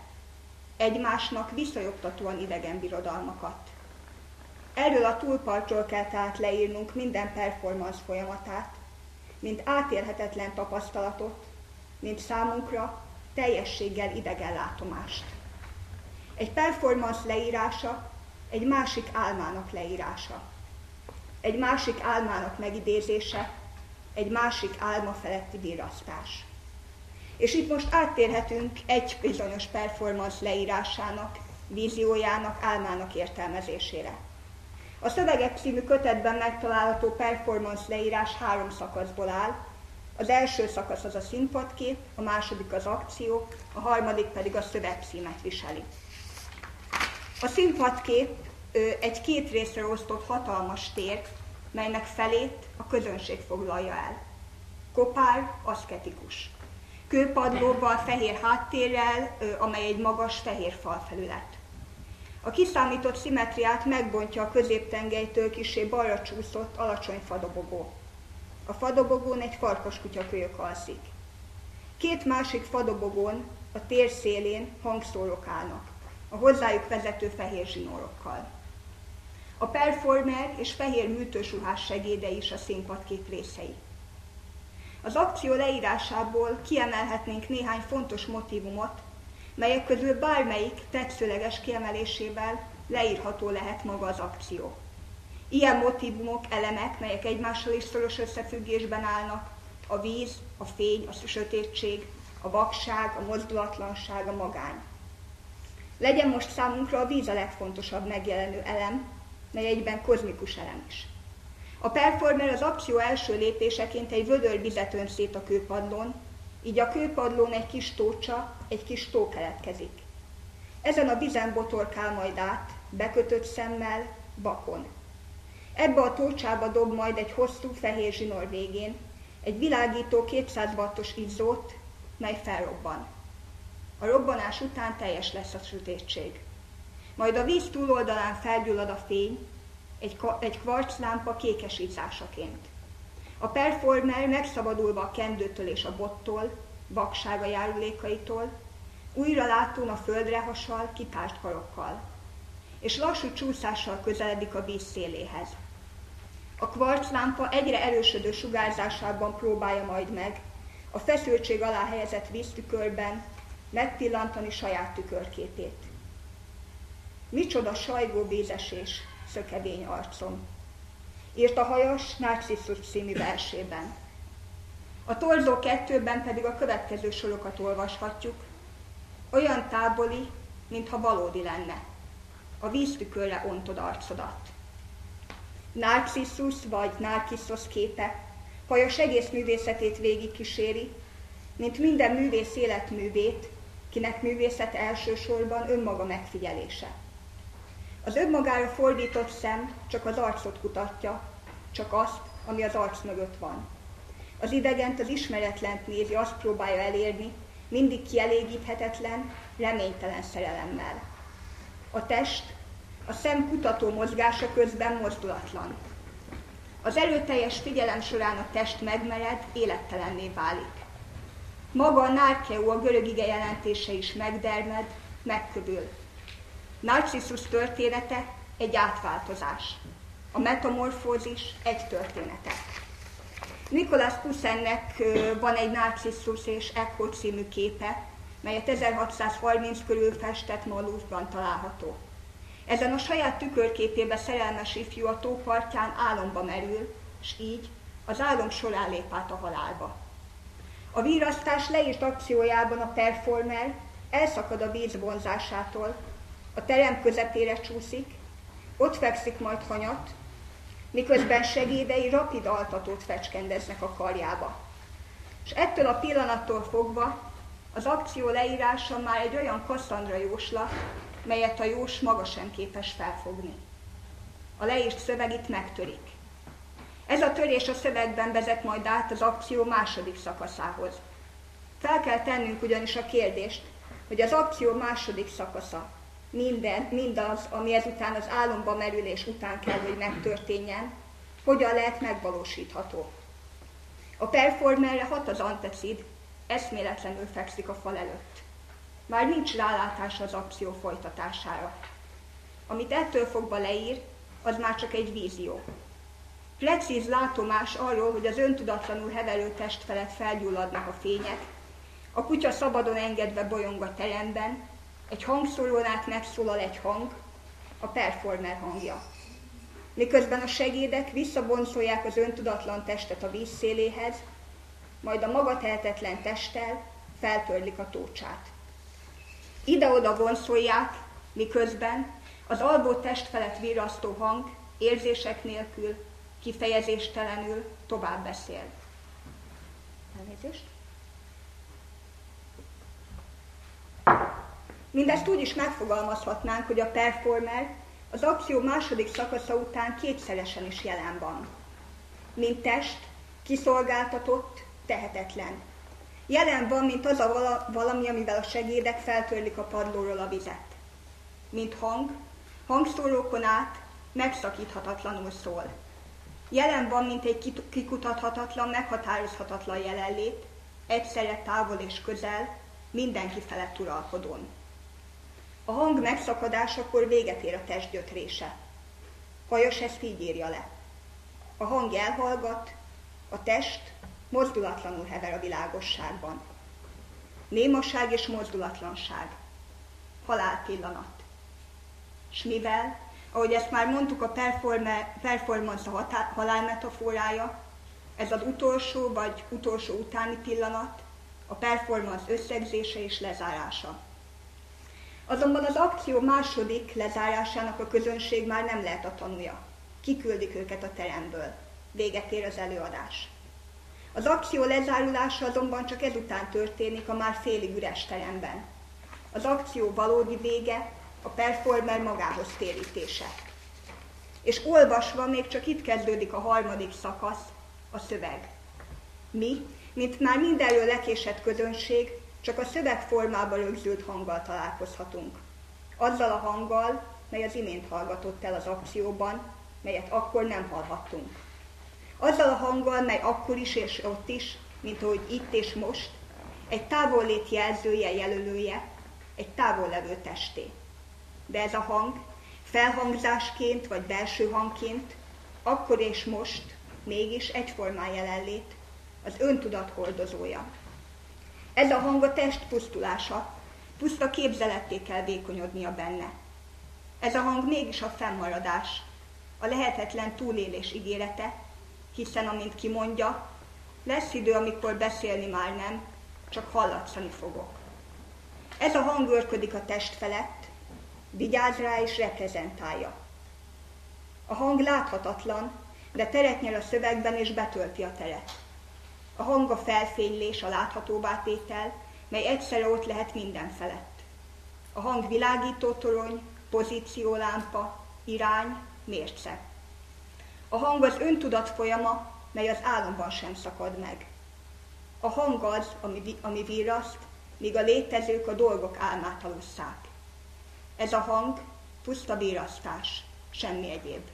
egymásnak viszonyogtatóan idegen birodalmakat. Erről a túlpartról kell tehát leírnunk minden performance folyamatát, mint átérhetetlen tapasztalatot, mint számunkra teljességgel idegen látomást. Egy performance leírása egy másik álmának leírása. Egy másik álmának megidézése, egy másik álma feletti virasztás. És itt most áttérhetünk egy bizonyos performance leírásának, víziójának, álmának értelmezésére. A Szövegek című kötetben megtalálható performance leírás három szakaszból áll. Az első szakasz az a színpadkép, a második az akció, a harmadik pedig a szövegcímet viseli. A színpadkép egy két részre osztott hatalmas tér, melynek felét a közönség foglalja el. Kopár, aszketikus kőpadlóval, fehér háttérrel, amely egy magas fehér falfelület. A kiszámított szimetriát megbontja a középtengelytől kisé balra csúszott, alacsony fadobogó. A fadobogón egy farkaskutya kölyök alszik. Két másik fadobogón, a tér szélén hangszórok állnak, a hozzájuk vezető fehér zsinórokkal. A performer és fehér műtősruhás segéde is a színpadkép részei. Az akció leírásából kiemelhetnénk néhány fontos motivumot, melyek közül bármelyik tetszőleges kiemelésével leírható lehet maga az akció. Ilyen motivumok, elemek, melyek egymással is szoros összefüggésben állnak, a víz, a fény, a sötétség, a vakság, a mozdulatlanság, a magány. Legyen most számunkra a víz a legfontosabb megjelenő elem, mely egyben kozmikus elem is. A performer az akció első lépéseként egy vödör vizet ön szét a kőpadlón, így a kőpadlón egy kis tócsa, egy kis tó keletkezik. Ezen a vizen botorkál majd át, bekötött szemmel, bakon. Ebbe a tócsába dob majd egy hosszú fehér zsinor végén, egy világító 200 wattos izzót, mely felrobban. A robbanás után teljes lesz a sötétség. Majd a víz túloldalán felgyullad a fény, egy, egy kvarclámpa kékes izzásaként. A performer megszabadulva a kendőtől és a bottól, vaksága járulékaitól, újra látón a földre hasal, kitárt karokkal, és lassú csúszással közeledik a víz széléhez. A kvarclámpa egyre erősödő sugárzásában próbálja majd meg a feszültség alá helyezett víztükörben megpillantani saját tükörképét. Micsoda sajgó vízesés, szökevény arcom, írt a hajas Narcissus című versében. A torzó kettőben pedig a következő sorokat olvashatjuk, olyan távoli, mintha valódi lenne. A víztükörre ontod arcodat. Narcissus vagy Narcissus képe hajas egész művészetét végig kíséri, mint minden művész életművét, kinek művészet elsősorban önmaga megfigyelése. Az önmagára fordított szem csak az arcot kutatja, csak azt, ami az arc mögött van. Az idegent, az ismeretlent nézi, azt próbálja elérni, mindig kielégíthetetlen, reménytelen szerelemmel. A test a szem kutató mozgása közben mozdulatlan. Az erőteljes figyelem során a test megmered, élettelenné válik. Maga a nárkeó, a görög ige jelentése is megdermed, megkövül. Narcissus története egy átváltozás. A metamorfózis egy története. Nikolás Puszennek van egy Narcissus és Echo című képe, melyet 1630 körül festett Malusban található. Ezen a saját tükörképébe szerelmes ifjú a tópartján álomba merül, és így az álom során lép át a halálba. A vírasztás leírt akciójában a performer elszakad a víz vonzásától, a terem közepére csúszik, ott fekszik majd hanyat, miközben segédei rapid altatót fecskendeznek a karjába. És ettől a pillanattól fogva az akció leírása már egy olyan Kasszandra jóslat, melyet a jós maga sem képes felfogni. A leírt szöveg itt megtörik. Ez a törés a szövegben vezet majd át az akció második szakaszához. Fel kell tennünk ugyanis a kérdést, hogy az akció második szakasza, minden, mindaz, ami ezután az álomba merülés után kell, hogy megtörténjen, hogyan lehet megvalósítható. A performerre hat az antecid, eszméletlenül fekszik a fal előtt. Már nincs rálátás az akció folytatására. Amit ettől fogva leír, az már csak egy vízió. Precíz látomás arról, hogy az öntudatlanul heverő test felett felgyulladnak a fények, a kutya szabadon engedve bolyong a teremben, egy hangszórón át megszólal egy hang, a performer hangja. Miközben a segédek visszaboncolják az öntudatlan testet a vízszéléhez, majd a maga tehetetlen testtel feltörlik a tócsát. Ide-oda vonszolják, miközben az alvó test felett virasztó hang érzések nélkül, kifejezéstelenül tovább beszél. Elnézést. Mindezt úgy is megfogalmazhatnánk, hogy a performer az akció második szakasza után kétszeresen is jelen van. Mint test, kiszolgáltatott, tehetetlen, Jelen van, mint az a valami, amivel a segédek feltörlik a padlóról a vizet. Mint hang, Hangszórókon át megszakíthatatlanul szól. Jelen van, mint egy kikutathatatlan, meghatározhatatlan jelenlét, egyszerre távol és közel, mindenki felett uralkodón. A hang megszakadásakor véget ér a test gyötrése. Hajos ezt így írja le. A hang elhallgat, a test mozdulatlanul hever a világosságban. Némaság és mozdulatlanság. Halál pillanat. S mivel, ahogy ezt már mondtuk, a performance a halál metaforája, ez az utolsó vagy utolsó utáni pillanat, a performance összegzése és lezárása. Azonban az akció második lezárásának a közönség már nem lehet a tanúja. Kiküldik őket a teremből. Véget ér az előadás. Az akció lezárulása azonban csak ezután történik a már félig üres teremben. Az akció valódi vége a performer magához térítése. És olvasva még csak itt kezdődik a harmadik szakasz, a szöveg. Mi, mint már mindenről lekésett közönség, csak a szövegformában rögzült hanggal találkozhatunk. Azzal a hanggal, mely az imént hallgatott el az akcióban, melyet akkor nem hallhattunk. Azzal a hanggal, mely akkor is és ott is, mint ahogy itt és most, egy távollét jelzője, jelölője, egy távollevő testé. De ez a hang felhangzásként vagy belső hangként, akkor és most mégis egyformán jelenlét, az öntudat hordozója. Ez a hang a test pusztulása, puszta képzeletté kell vékonyodnia benne. Ez a hang mégis a fennmaradás, a lehetetlen túlélés ígérete, hiszen amint kimondja, lesz idő, amikor beszélni már nem, csak hallatszani fogok. Ez a hang őrködik a test felett, vigyáz rá és reprezentálja. A hang láthatatlan, de teret nyer a szövegben és betölti a teret. A hang a felfénylés, a láthatóvá tétel, mely egyszerre ott lehet minden felett. A hang világító torony, pozíciólámpa, irány, mérce. A hang az öntudat folyama, mely az álomban sem szakad meg. A hang az, ami, ami viraszt, míg a létezők a dolgok álmát alusszák. Ez a hang puszta virasztás, semmi egyéb.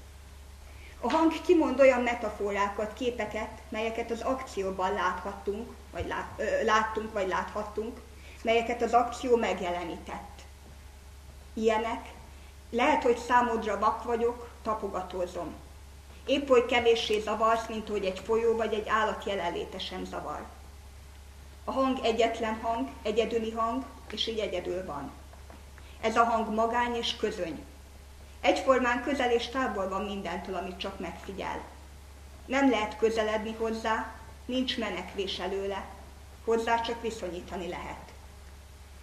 A hang kimond olyan metaforákat, képeket, melyeket az akcióban láthattunk, vagy lát, ö, láttunk, vagy láthattunk, melyeket az akció megjelenített. Ilyenek, lehet, hogy számodra vak vagyok, tapogatózom. Épp hogy kevéssé zavarsz, mint hogy egy folyó vagy egy állat jelenléte sem zavar. A hang egyetlen hang, egyedüli hang, és így egyedül van. Ez a hang magány és közöny, Egyformán közel és távol van mindentől, amit csak megfigyel. Nem lehet közeledni hozzá, nincs menekvés előle, hozzá csak viszonyítani lehet.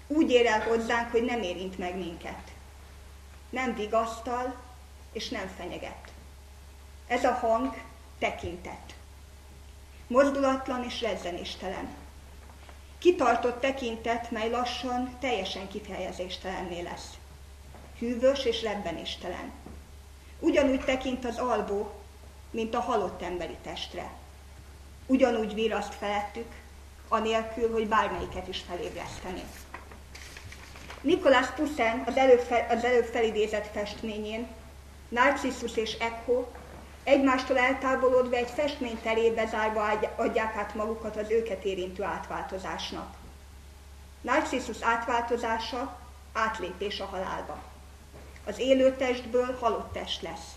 Úgy ér el hozzánk, hogy nem érint meg minket. Nem vigasztal, és nem fenyeget. Ez a hang tekintet. Mozdulatlan és rezzenéstelen. Kitartott tekintet, mely lassan teljesen kifejezéstelenné lesz hűvös és rebbenéstelen. Ugyanúgy tekint az albó, mint a halott emberi testre. Ugyanúgy viraszt felettük, anélkül, hogy bármelyiket is felébresztené. Nikolás Pusen az előbb, fel, az előbb felidézett festményén Narcissus és Echo egymástól eltávolodva egy festmény terébe zárva adják át magukat az őket érintő átváltozásnak. Narcissus átváltozása átlépés a halálba az élő testből halott test lesz.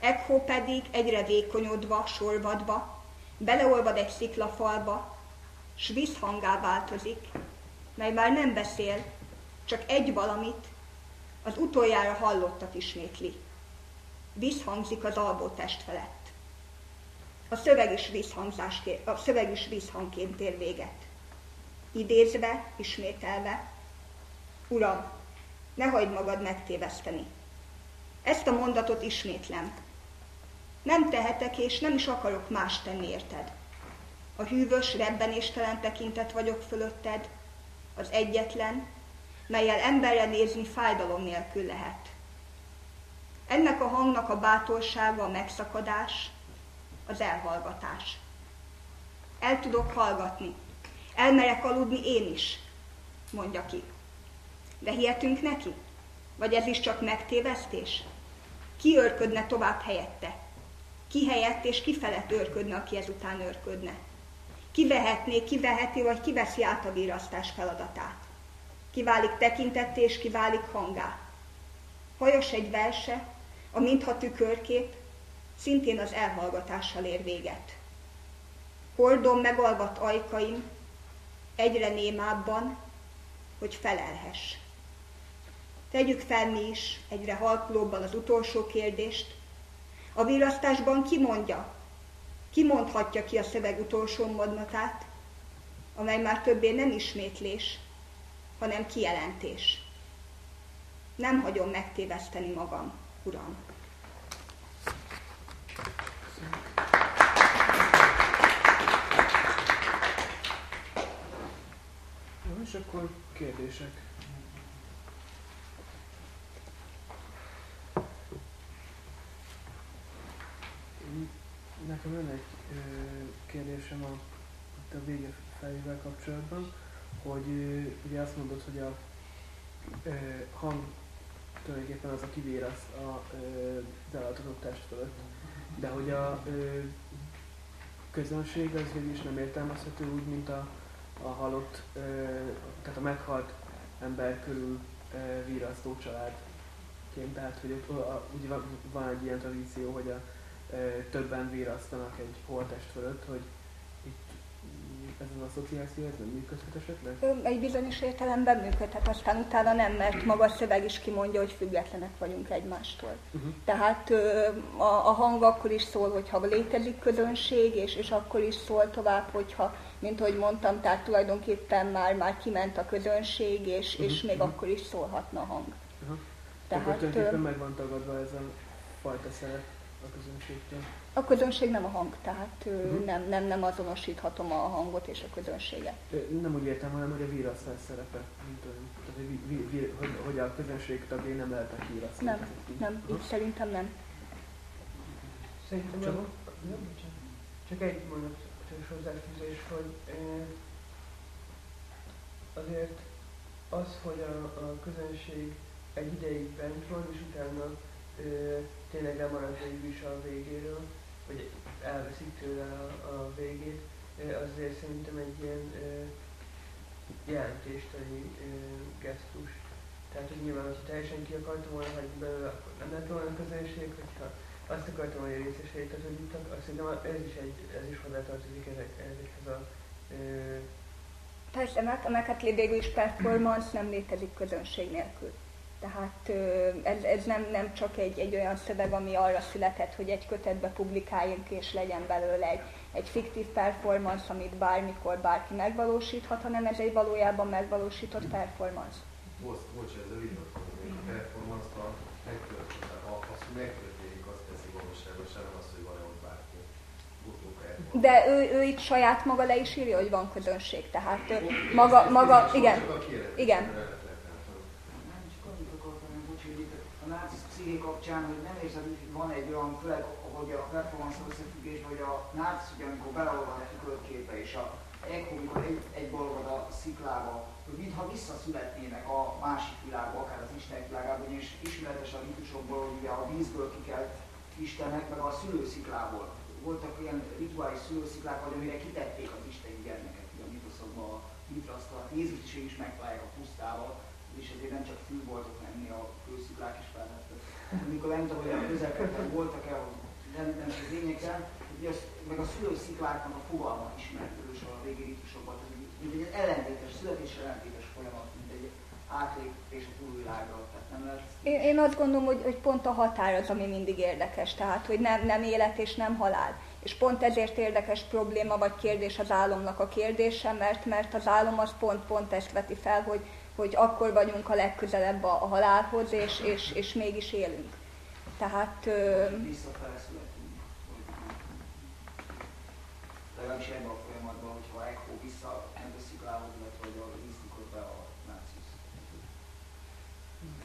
Echo pedig egyre vékonyodva, sorvadva, beleolvad egy sziklafalba, s visszhangá változik, mely már nem beszél, csak egy valamit, az utoljára hallottat ismétli. Visszhangzik az alvó test felett. A szöveg is, a szöveg is visszhangként ér véget. Idézve, ismételve, Uram, ne hagyd magad megtéveszteni. Ezt a mondatot ismétlem. Nem tehetek és nem is akarok más tenni érted. A hűvös, rebbenéstelen tekintet vagyok fölötted, az egyetlen, melyel emberre nézni fájdalom nélkül lehet. Ennek a hangnak a bátorsága a megszakadás, az elhallgatás. El tudok hallgatni, elmerek aludni én is, mondja ki. De hihetünk neki? Vagy ez is csak megtévesztés? Ki örködne tovább helyette? Ki helyett és ki felett örködne, aki ezután örködne? Ki vehetné, ki veheti, vagy ki veszi át a vírasztás feladatát? Ki válik tekintetté, és ki válik hangá? Hajos egy verse, a mintha tükörkép, szintén az elhallgatással ér véget. Hordom megalvat ajkaim, egyre némábban, hogy felelhess. Tegyük fel mi is egyre halkulóbban az utolsó kérdést. A virasztásban ki mondja, ki mondhatja ki a szöveg utolsó mondatát, amely már többé nem ismétlés, hanem kijelentés. Nem hagyom megtéveszteni magam, Uram. Jó, és akkor kérdések. Nekem lenne egy ö, kérdésem a, a vége felével kapcsolatban, hogy ö, ugye azt mondod, hogy a ö, hang tulajdonképpen az, a kivéraszt a, ö, az ellátozott test fölött, de hogy a ö, közönség az végül is nem értelmezhető úgy, mint a, a halott, ö, tehát a meghalt ember körül ö, vírasztó családként, tehát hogy ott a, ugye van, van egy ilyen tradíció, hogy a többen vérasztanak egy holtest fölött, hogy ez az asszociáció, ez nem működhet esetleg? Egy bizonyos értelemben működhet, aztán utána nem, mert maga a szöveg is kimondja, hogy függetlenek vagyunk egymástól. Uh-huh. Tehát a, a hang akkor is szól, hogyha létezik közönség, és, és akkor is szól tovább, hogyha, mint ahogy mondtam, tehát tulajdonképpen már, már kiment a közönség, és, uh-huh. és még uh-huh. akkor is szólhatna a hang. Uh-huh. Tehát akkor tulajdonképpen meg van tagadva ez a fajta szerep a közönségtől? A közönség nem a hang, tehát uh-huh. nem, nem, nem azonosíthatom a hangot és a közönséget. Nem úgy értem, hanem hogy a vírasztás szerepe, mint olyan. Tehát, hogy, vi, vi, hogy, hogy a közönség tagjai nem lehetnek vírasztani. Nem, nem, így szerintem nem. Szerintem csak, csak egy mondat hozzáfűzés, hogy eh, azért az, hogy a, a közönség egy ideig bent van, és utána eh, tényleg lemarad végül is végéről, vagy elveszik tőle a, a végét, azért szerintem egy ilyen jelentésteli gesztus. Tehát, hogy nyilván, hogyha teljesen ki akartam volna hagyni belőle, akkor nem lett volna közönség, hogyha azt akartam, hogy a részeseit az ügyítak, azt szerintem ez is, egy, ez is hozzátartozik ezek, ezekhez a Persze, mert a McAtley végül is performance nem létezik közönség nélkül. Tehát ez, ez nem, nem csak egy, egy olyan szöveg, ami arra született, hogy egy kötetbe publikáljunk, és legyen belőle egy, egy fiktív performance, amit bármikor bárki megvalósíthat, hanem ez egy valójában megvalósított performance. Bocs, ez a a performance-t a megtörténik, azt, hogy megtörténik, azt teszi valóságos, nem az, hogy van-e ott bárki. De ő, ő itt saját maga le is írja, hogy van közönség, tehát maga, maga, igen, igen. Psziché kapcsán, hogy nem érzed hogy van egy olyan, főleg, hogy a performance összefüggés, hogy a náci, ugye, amikor beleolvad a tükörképbe, és a ekkor, amikor egy, egy bolgad a sziklába, hogy mintha visszaszületnének a másik világba, akár az Isten világában, és ismeretes a ritusokból, hogy ugye a vízből kikelt Istenek, meg a szülősziklából. Voltak ilyen rituális szülősziklák, vagy amire kitették az Isten gyermeket, ugye a mitoszokban a mitrasztalat. Jézus is megtalálják a pusztával, és ezért nem csak fű voltak lenni a is felhettek amikor nem tudom, hogy a közelkedben voltak-e, nem, nem ez lényegtelen, meg a szülőszikláknak a fogalma ismert a régi ritusokban, mint egy ellentétes, születés ellentétes folyamat, mint egy átlépés a túlvilágra. nem lehet... én, én azt gondolom, hogy, hogy pont a határ az, ami mindig érdekes, tehát hogy nem, nem élet és nem halál. És pont ezért érdekes probléma vagy kérdés az álomnak a kérdése, mert, mert az álom az pont-pont ezt veti fel, hogy hogy akkor vagyunk a legközelebb a, a halálhoz, és, és, és mégis élünk. Tehát... Ö... Legalábbis ebben a folyamatban, hogyha Echo vissza sziklához, illetve hogy a be a.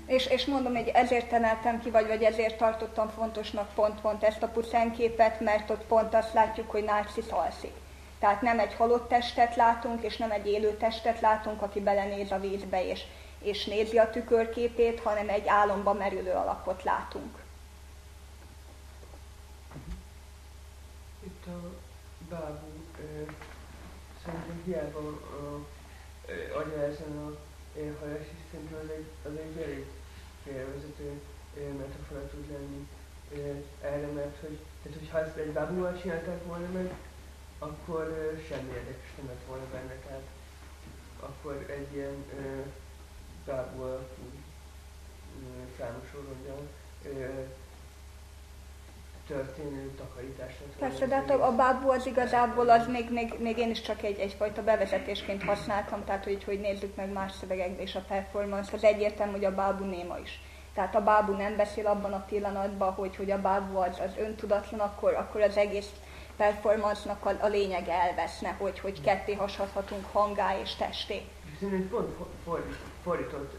És, és mondom, hogy ezért emeltem ki, vagy, vagy ezért tartottam fontosnak pont-pont ezt a puszenképet, mert ott pont azt látjuk, hogy nácisz alszik. Tehát nem egy halott testet látunk, és nem egy élő testet látunk, aki belenéz a vízbe, és, és nézi a tükörképét, hanem egy álomba merülő alakot látunk. Itt a bábú szerintem hiába adja ezen a hajás szerintem az egy, az egy elég félrevezető metafora tud lenni erre, mert hogy, tehát, hogyha ezt egy bábúval csinálták volna meg, akkor semmi érdekes nem lett volna benne, tehát akkor egy ilyen alakú számos orongyal történő takarítás Persze, de hát a, a bábú az igazából az még, még, még én is csak egy, egyfajta bevezetésként használtam, tehát hogy, hogy nézzük meg más szövegekbe is a performance, az egyértelmű, hogy a bábú néma is. Tehát a bábú nem beszél abban a pillanatban, hogy, hogy a bábú az, az öntudatlan, akkor, akkor az egész performance-nak a, a lényege elveszne, hogy, hogy ketté hasonlhatunk hangá és testé. Szerintem pont fordított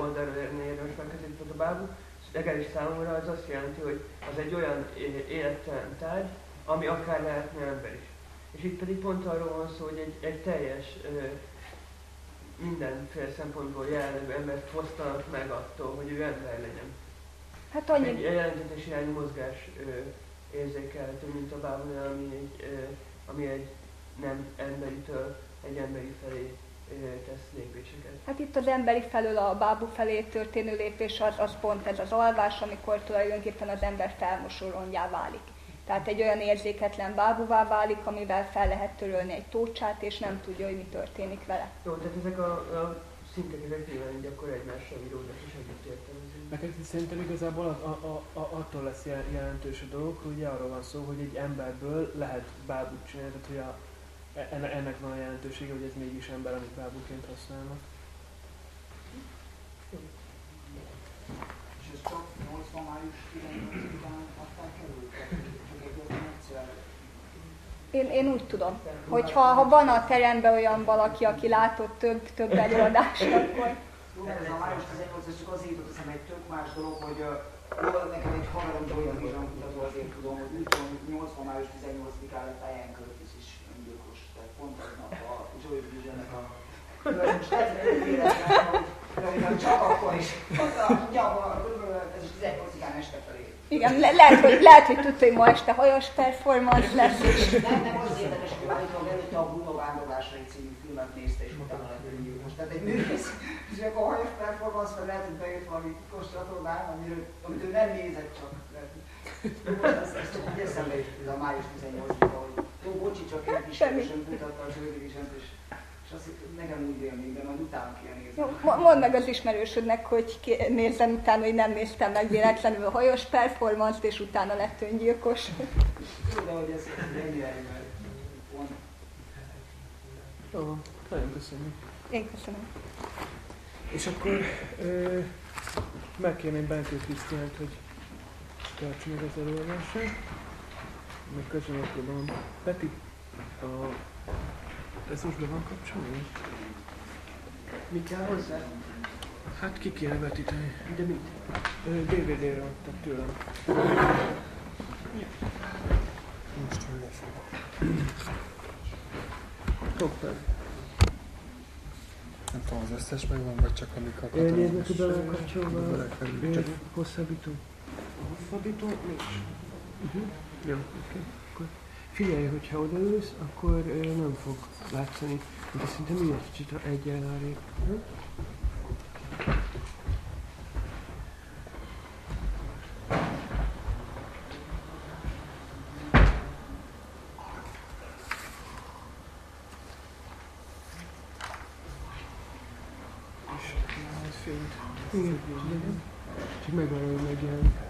oldalra érdemes megközelíteni a bábú, legalábbis számomra az azt jelenti, hogy az egy olyan élettelen tárgy, ami akár lehetne ember is. És itt pedig pont arról van szó, hogy egy, egy teljes mindenféle szempontból jelenlevő embert fosztanak meg attól, hogy ő ember legyen. Hát annyi... Egy jelentetés irányú mozgás érzékelhető, mint a bábunál, ami egy, ami egy nem emberitől egy emberi felé tesz lépéseket. Hát itt az emberi felől a bábú felé történő lépés az, az pont ez az alvás, amikor tulajdonképpen az ember felmosorongyá válik. Tehát egy olyan érzéketlen bábúvá válik, amivel fel lehet törölni egy tócsát, és nem tudja, hogy mi történik vele. Jó, tehát ezek a, a szintek, ezek nyilván így akkor egymással íródnak és együtt értelmezik. Neked szerintem igazából a, a, a, attól lesz jelentős a dolog, hogy arról van szó, hogy egy emberből lehet bábút csinálni, tehát hogy a, ennek van a jelentősége, hogy ez mégis ember, amit bábúként használnak. És ez csak 80 május 19 után? Én, én úgy tudom, hogy ha, ha van a teremben olyan valaki, aki látott több, több előadást, akkor... Jó, ez a május 18, ez csak azért jutott eszembe egy tök más dolog, hogy uh, nekem egy haverom olyan vizsgálkutató azért tudom, hogy úgy tudom, hogy 80 május 18-án lett Ian Curtis is öngyilkos. Tehát pont aznap a Joy Divisionnek a most 75 életben, hogy csak akkor is. Ez is 18-án este felé igen, le- lehet, hogy, lehet, hogy tudta, hogy ma este hajós performance lesz. Nem, nem, az érdekes, hogy állítólag előtte a Bruno Vándorlásai című filmet nézte, és utána lett egy gyilkos. Tehát egy művész, és akkor a hajós performance, vagy lehet, hogy bejött valami titkos csatornán, amiről, amit ő nem nézett csak. Most ezt, ezt csak úgy eszembe jutott, ez a május 18-a, hogy jó, bocsi, csak egy kis mutatta a Joy division és azt nekem úgy élmény, de majd utána kell nézni. Jó, mondd meg az ismerősödnek, hogy nézzen utána, hogy nem néztem meg véletlenül a hajós performance és utána lett öngyilkos. Jó, de hogy ez ennyire. Jó, nagyon köszönjük. Én köszönöm. És akkor ö, megkérném Benkő Krisztiánt, hogy tartsa meg az előadását. Meg közben akkor Peti, a ez most be van kapcsolva? Mi kell hozzá? Hát ki kéne vetíteni. De mit? DVD-re adtak tőlem. Most van lefog. Hoppá. Tudom, az összes megvan, vagy csak amik a be van kapcsolva. Csak hosszabbító. Hosszabbító? Nincs. Uh-huh. Jó, oké. Okay. Figyelj, hogyha odaülsz, akkor nem fog látszani. De szerintem mi egy kicsit egy elég. Hm? Igen, csak megvan, hogy megjelenik.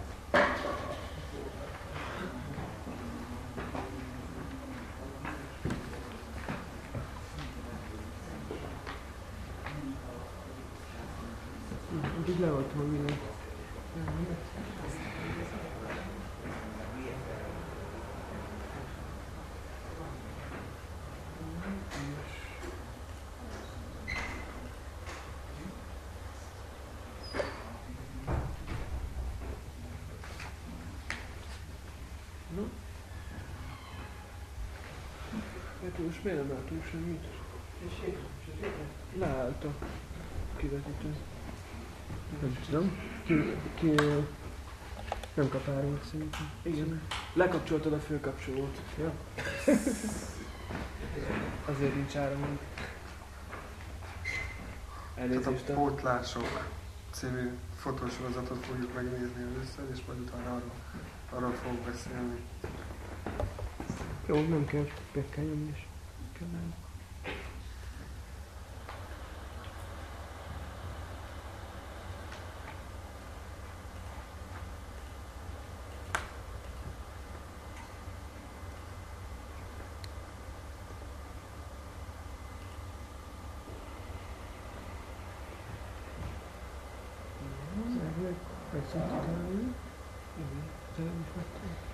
Most miért nem látunk semmit? Leálltak. kivetítő. Nem tudom. Ki, ki nem kap árult szerintem. Igen. Lekapcsoltad a főkapcsolót. Ja. [LAUGHS] Azért nincs áramunk. Tehát Elnézést. a Pótlások című fotósorozatot fogjuk megnézni először, és majd utána arról, arról fogok beszélni. Jó, nem kell, meg kell nyomni is. Kell nem. Elvileg meg szoktuk találni. Igen, de nem is megtalálni.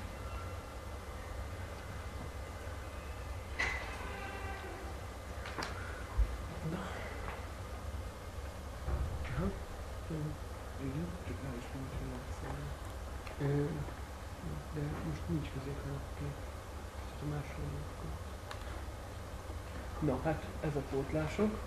Aha. Jó. Igen, csak el is mondom, hogy látszani. Ö, De most nincs középen a másról akkor. Na, hát ez a pótlások.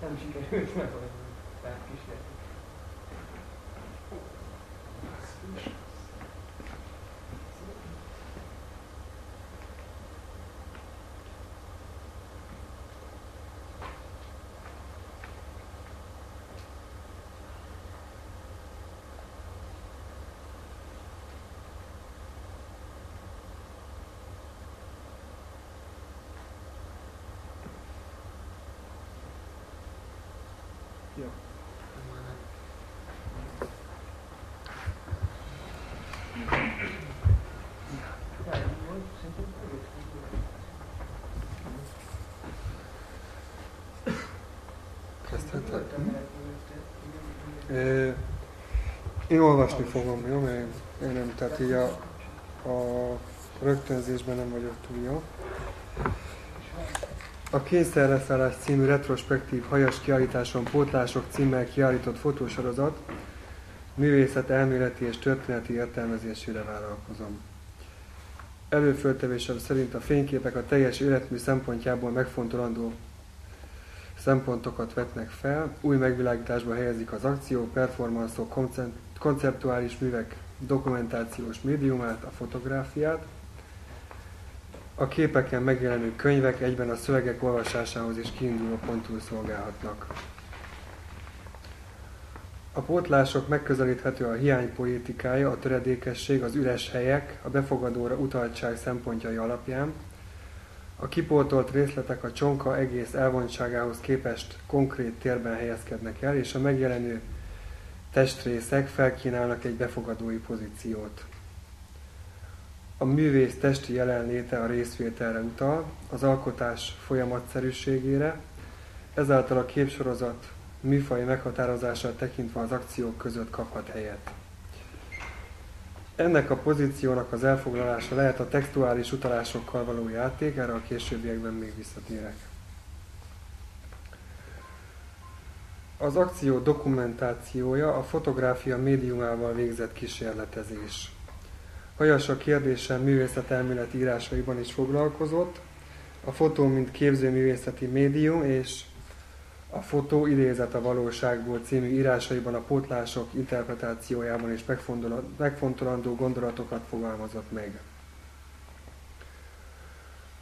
Nem sikerült megoldani. Tehát kísérletük. Jó. Kezdhetek? Én olvasni fogom, jó? Mert én nem, tehát így a, a rögtönzésben nem vagyok túl jó. A Kényszerleszállás című retrospektív hajas kiállításon pótlások címmel kiállított fotósorozat művészet elméleti és történeti értelmezésére vállalkozom. Előföltevésem szerint a fényképek a teljes életmű szempontjából megfontolandó szempontokat vetnek fel, új megvilágításba helyezik az akció, performanszok, konceptuális művek dokumentációs médiumát, a fotográfiát, a képeken megjelenő könyvek egyben a szövegek olvasásához is kiinduló pontul szolgálhatnak. A pótlások megközelíthető a hiány poétikája, a töredékesség, az üres helyek, a befogadóra utaltság szempontjai alapján, a kipótolt részletek a csonka egész elvontságához képest konkrét térben helyezkednek el, és a megjelenő testrészek felkínálnak egy befogadói pozíciót. A művész testi jelenléte a részvételre utal, az alkotás folyamatszerűségére, ezáltal a képsorozat műfai meghatározása tekintve az akciók között kaphat helyet. Ennek a pozíciónak az elfoglalása lehet a textuális utalásokkal való játék, erre a későbbiekben még visszatérek. Az akció dokumentációja a fotográfia médiumával végzett kísérletezés. Hajas a kérdéssel művészetelmélet írásaiban is foglalkozott, a fotó mint képzőművészeti médium és a fotó idézet a valóságból című írásaiban a pótlások interpretációjában is megfontolandó gondolatokat fogalmazott meg.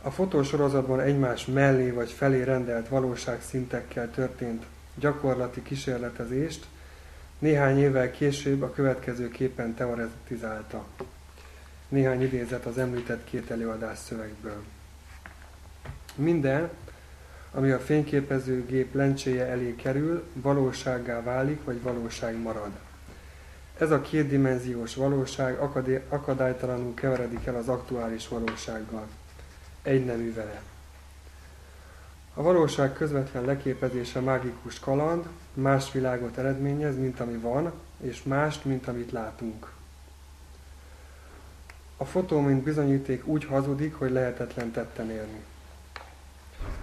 A fotósorozatban egymás mellé vagy felé rendelt valóságszintekkel történt gyakorlati kísérletezést néhány évvel később a következő képen teoretizálta. Néhány idézet az említett két előadás szövegből. Minden, ami a fényképezőgép lencséje elé kerül, valósággá válik, vagy valóság marad. Ez a kétdimenziós valóság akadálytalanul keveredik el az aktuális valósággal. Egy nemű vele. A valóság közvetlen leképezése mágikus kaland, más világot eredményez, mint ami van, és mást, mint amit látunk. A fotó, mint bizonyíték úgy hazudik, hogy lehetetlen tetten érni.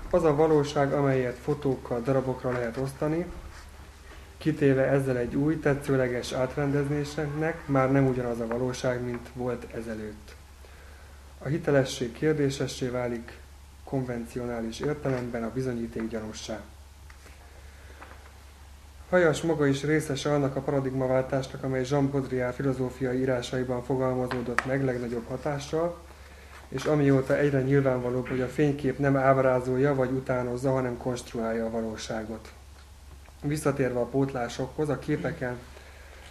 Az a valóság, amelyet fotókkal darabokra lehet osztani, kitéve ezzel egy új, tetszőleges átrendezésnek, már nem ugyanaz a valóság, mint volt ezelőtt. A hitelesség kérdésessé válik konvencionális értelemben a bizonyíték gyanússág. Hajas maga is részese annak a paradigmaváltásnak, amely Jean Baudrillard filozófiai írásaiban fogalmazódott meg legnagyobb hatással, és amióta egyre nyilvánvalóbb, hogy a fénykép nem ábrázolja vagy utánozza, hanem konstruálja a valóságot. Visszatérve a pótlásokhoz, a képeken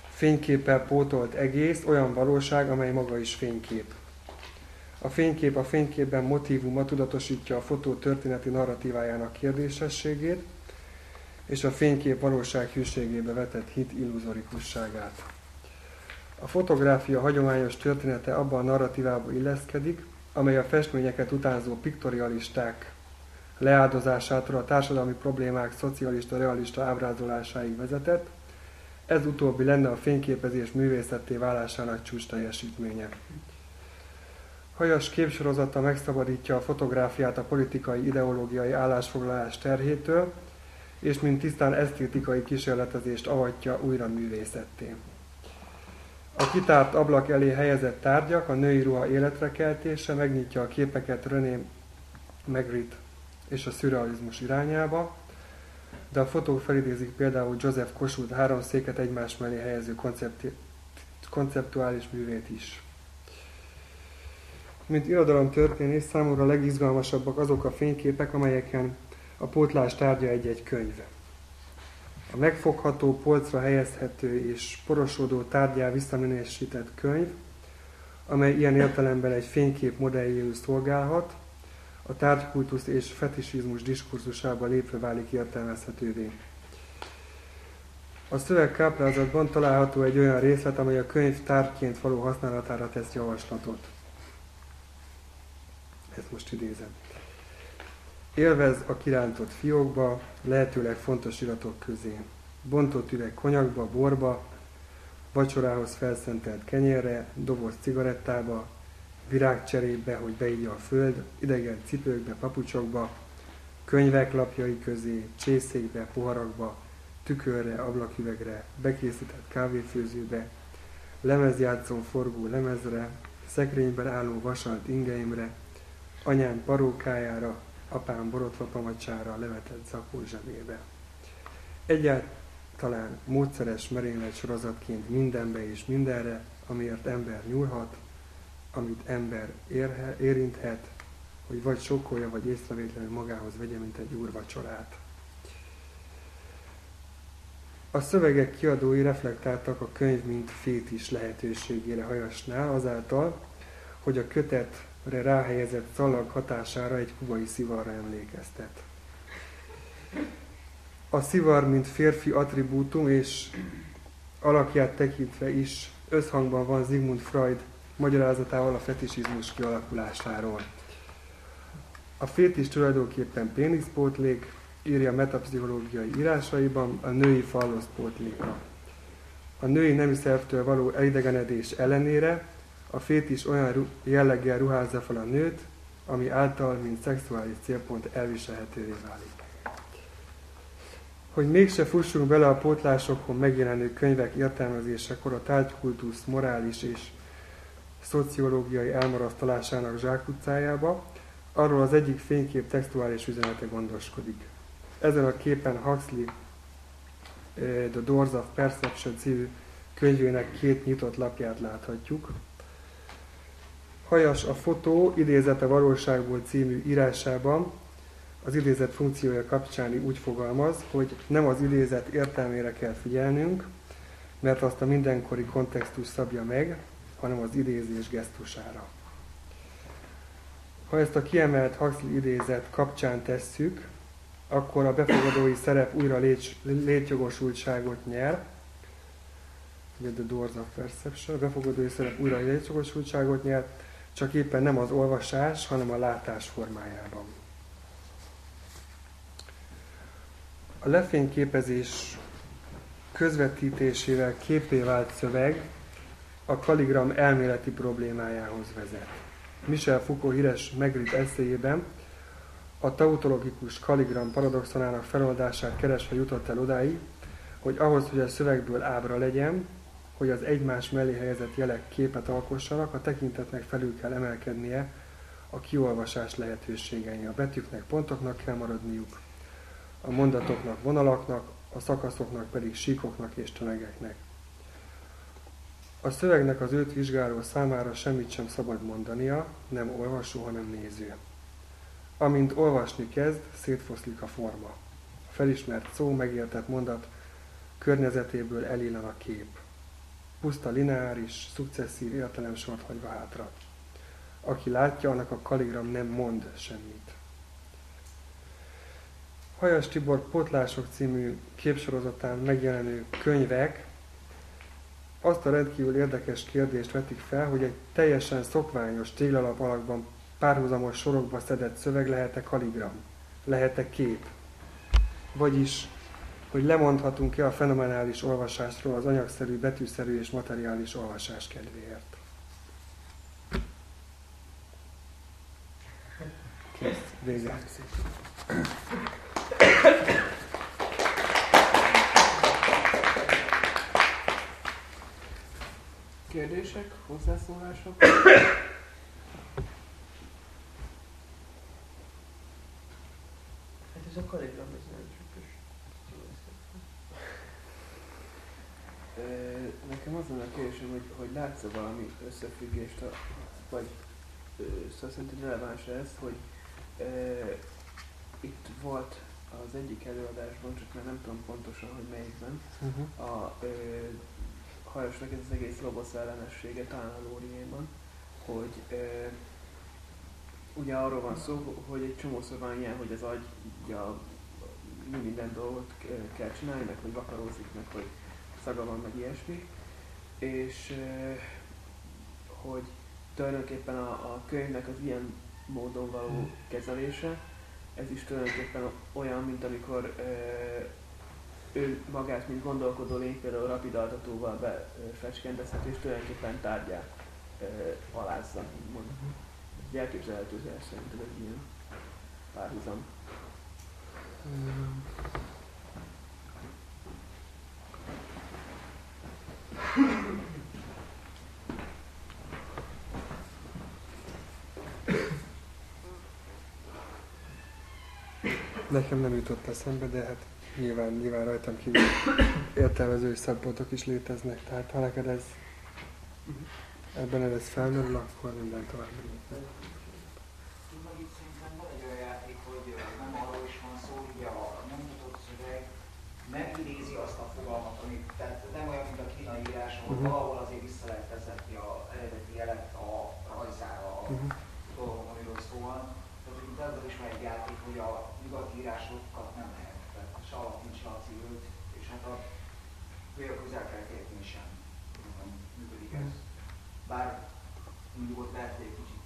fényképpel pótolt egész olyan valóság, amely maga is fénykép. A fénykép a fényképben motivuma tudatosítja a fotó történeti narratívájának kérdésességét, és a fénykép valóság hűségébe vetett hit illuzorikusságát. A fotográfia hagyományos története abban a narratívába illeszkedik, amely a festményeket utánzó piktorialisták leáldozásától a társadalmi problémák szocialista-realista ábrázolásáig vezetett, ez utóbbi lenne a fényképezés művészetté válásának csúcs teljesítménye. Hajas képsorozata megszabadítja a fotográfiát a politikai ideológiai állásfoglalás terhétől, és mint tisztán esztétikai kísérletezést avatja újra művészetté. A kitárt ablak elé helyezett tárgyak, a női ruha életre keltése megnyitja a képeket René Magritte és a szürrealizmus irányába, de a fotók felidézik például Joseph Kossuth három széket egymás mellé helyező konceptuális művét is. Mint történész számomra legizgalmasabbak azok a fényképek, amelyeken a pótlás tárgya egy-egy könyv. A megfogható, polcra helyezhető és porosodó tárgyá visszaminősített könyv, amely ilyen értelemben egy fénykép modelljéül szolgálhat, a tárgykultusz és fetisizmus diskurzusába lépve válik értelmezhetővé. A szöveg káprázatban található egy olyan részlet, amely a könyv tárgyként való használatára tesz javaslatot. Ezt most idézem. Élvez a kirántott fiókba, lehetőleg fontos iratok közé. Bontott üveg konyakba, borba, vacsorához felszentelt kenyérre, doboz cigarettába, virágcserébe, hogy beígya a föld, idegen cipőkbe, papucsokba, könyvek lapjai közé, csészékbe, poharakba, tükörre, ablaküvegre, bekészített kávéfőzőbe, lemezjátszó forgó lemezre, szekrényben álló vasalt ingeimre, anyám parókájára, apám borotva pamacsára levetett zakó zsebébe. Egyáltalán módszeres merénylet sorozatként mindenbe és mindenre, amiért ember nyúlhat, amit ember érhe, érinthet, hogy vagy sokkolja, vagy észrevétlenül magához vegye, mint egy úrvacsorát. A szövegek kiadói reflektáltak a könyv mint fétis lehetőségére hajasnál azáltal, hogy a kötetre ráhelyezett szalag hatására egy kubai szivarra emlékeztet. A szivar, mint férfi attribútum és alakját tekintve is összhangban van Sigmund Freud magyarázatával a fetisizmus kialakulásáról. A fétis tulajdonképpen péniszpótlék, írja metapszichológiai írásaiban a női falloszpótléka. A női nemi szervtől való elidegenedés ellenére a fétis olyan jelleggel ruházza fel a nőt, ami által, mint szexuális célpont elviselhetővé válik. Hogy mégse fussunk bele a pótlásokon megjelenő könyvek értelmezésekor a tárgykultusz morális és szociológiai elmarasztalásának zsákutcájába, arról az egyik fénykép textuális üzenete gondoskodik. Ezen a képen Huxley The Doors of Perception című könyvének két nyitott lapját láthatjuk. Hajas a fotó idézete valóságból című írásában az idézet funkciója kapcsán úgy fogalmaz, hogy nem az idézet értelmére kell figyelnünk, mert azt a mindenkori kontextus szabja meg, hanem az idézés gesztusára. Ha ezt a kiemelt Huxley idézet kapcsán tesszük, akkor a befogadói szerep újra léts, létjogosultságot nyer, ugye the doors of perception, a befogadói szerep újra létjogosultságot nyer, csak éppen nem az olvasás, hanem a látás formájában. A lefényképezés közvetítésével képé vált szöveg a kaligram elméleti problémájához vezet. Michel Foucault híres Megritte eszéjében a tautologikus kaligram paradoxonának feloldását keresve jutott el odáig, hogy ahhoz, hogy a szövegből ábra legyen, hogy az egymás mellé helyezett jelek képet alkossanak, a tekintetnek felül kell emelkednie a kiolvasás lehetőségein. A betűknek pontoknak kell maradniuk, a mondatoknak vonalaknak, a szakaszoknak pedig síkoknak és tömegeknek. A szövegnek az őt vizsgáló számára semmit sem szabad mondania, nem olvasó, hanem néző. Amint olvasni kezd, szétfoszlik a forma. A felismert szó, megértett mondat környezetéből elillan a kép. Puszta lineáris, szukcesszív értelemsort hagyva hátra. Aki látja, annak a kaligram nem mond semmit. Hajas Tibor Potlások című képsorozatán megjelenő könyvek azt a rendkívül érdekes kérdést vetik fel, hogy egy teljesen szokványos téglalap alakban párhuzamos sorokba szedett szöveg lehet-e kaligram, lehet-e kép. Vagyis, hogy lemondhatunk-e a fenomenális olvasásról az anyagszerű, betűszerű és materiális olvasás kedvéért. Kész, vége. Kérdések, hozzászólások? Hát ez a kaligram, ez nem csüppös. Ö, Nekem az lenne a kérdésem, hogy, hogy látsz -e valami összefüggést, vagy szóval szerinted releváns ez, hogy ö, itt volt az egyik előadásban, csak már nem tudom pontosan, hogy melyikben, Uh-huh. a ö, hajosnak ez az egész robosz ellenessége, talán a Lóriéban, hogy ö, ugye arról van szó, hogy egy csomószor van ilyen, hogy az agy ugye, mi minden dolgot kell csinálni, meg hogy vakarózik, meg hogy szaga van, meg ilyesmi, és hogy tulajdonképpen a, a könyvnek az ilyen módon való kezelése, ez is tulajdonképpen olyan, mint amikor ő magát, mint gondolkodó lény, például rapidaltatóval befecskendezhet, és tulajdonképpen tárgyát alázza, úgymond. Egy elképzelhető szerintem egy ilyen párhuzam. Nekem nem jutott eszembe, de hát nyilván, nyilván rajtam kívül értelmező szempontok is léteznek. Tehát ha neked ez ebben ez felmerül, akkor minden tovább megy. Tudod, itt szerintem van egy olyan játék, hogy ö, nem arról is van szó, hogy a nem nyitott szöveg megidézi azt a fogalmat, amit, tehát nem olyan, mint a kínai Mhm. valahol azért vissza lehet vezetni a eredeti jelet a rajzára, a Mhm. dolgok, amiről szó van. Tehát, itt ezzel is van egy játék, hogy a nyugati írásokat nem lehet, tehát se alatt nincs a címült, és hát a például közel-keletén sem nem működik ez. Bár mondjuk ott lehet, egy kicsit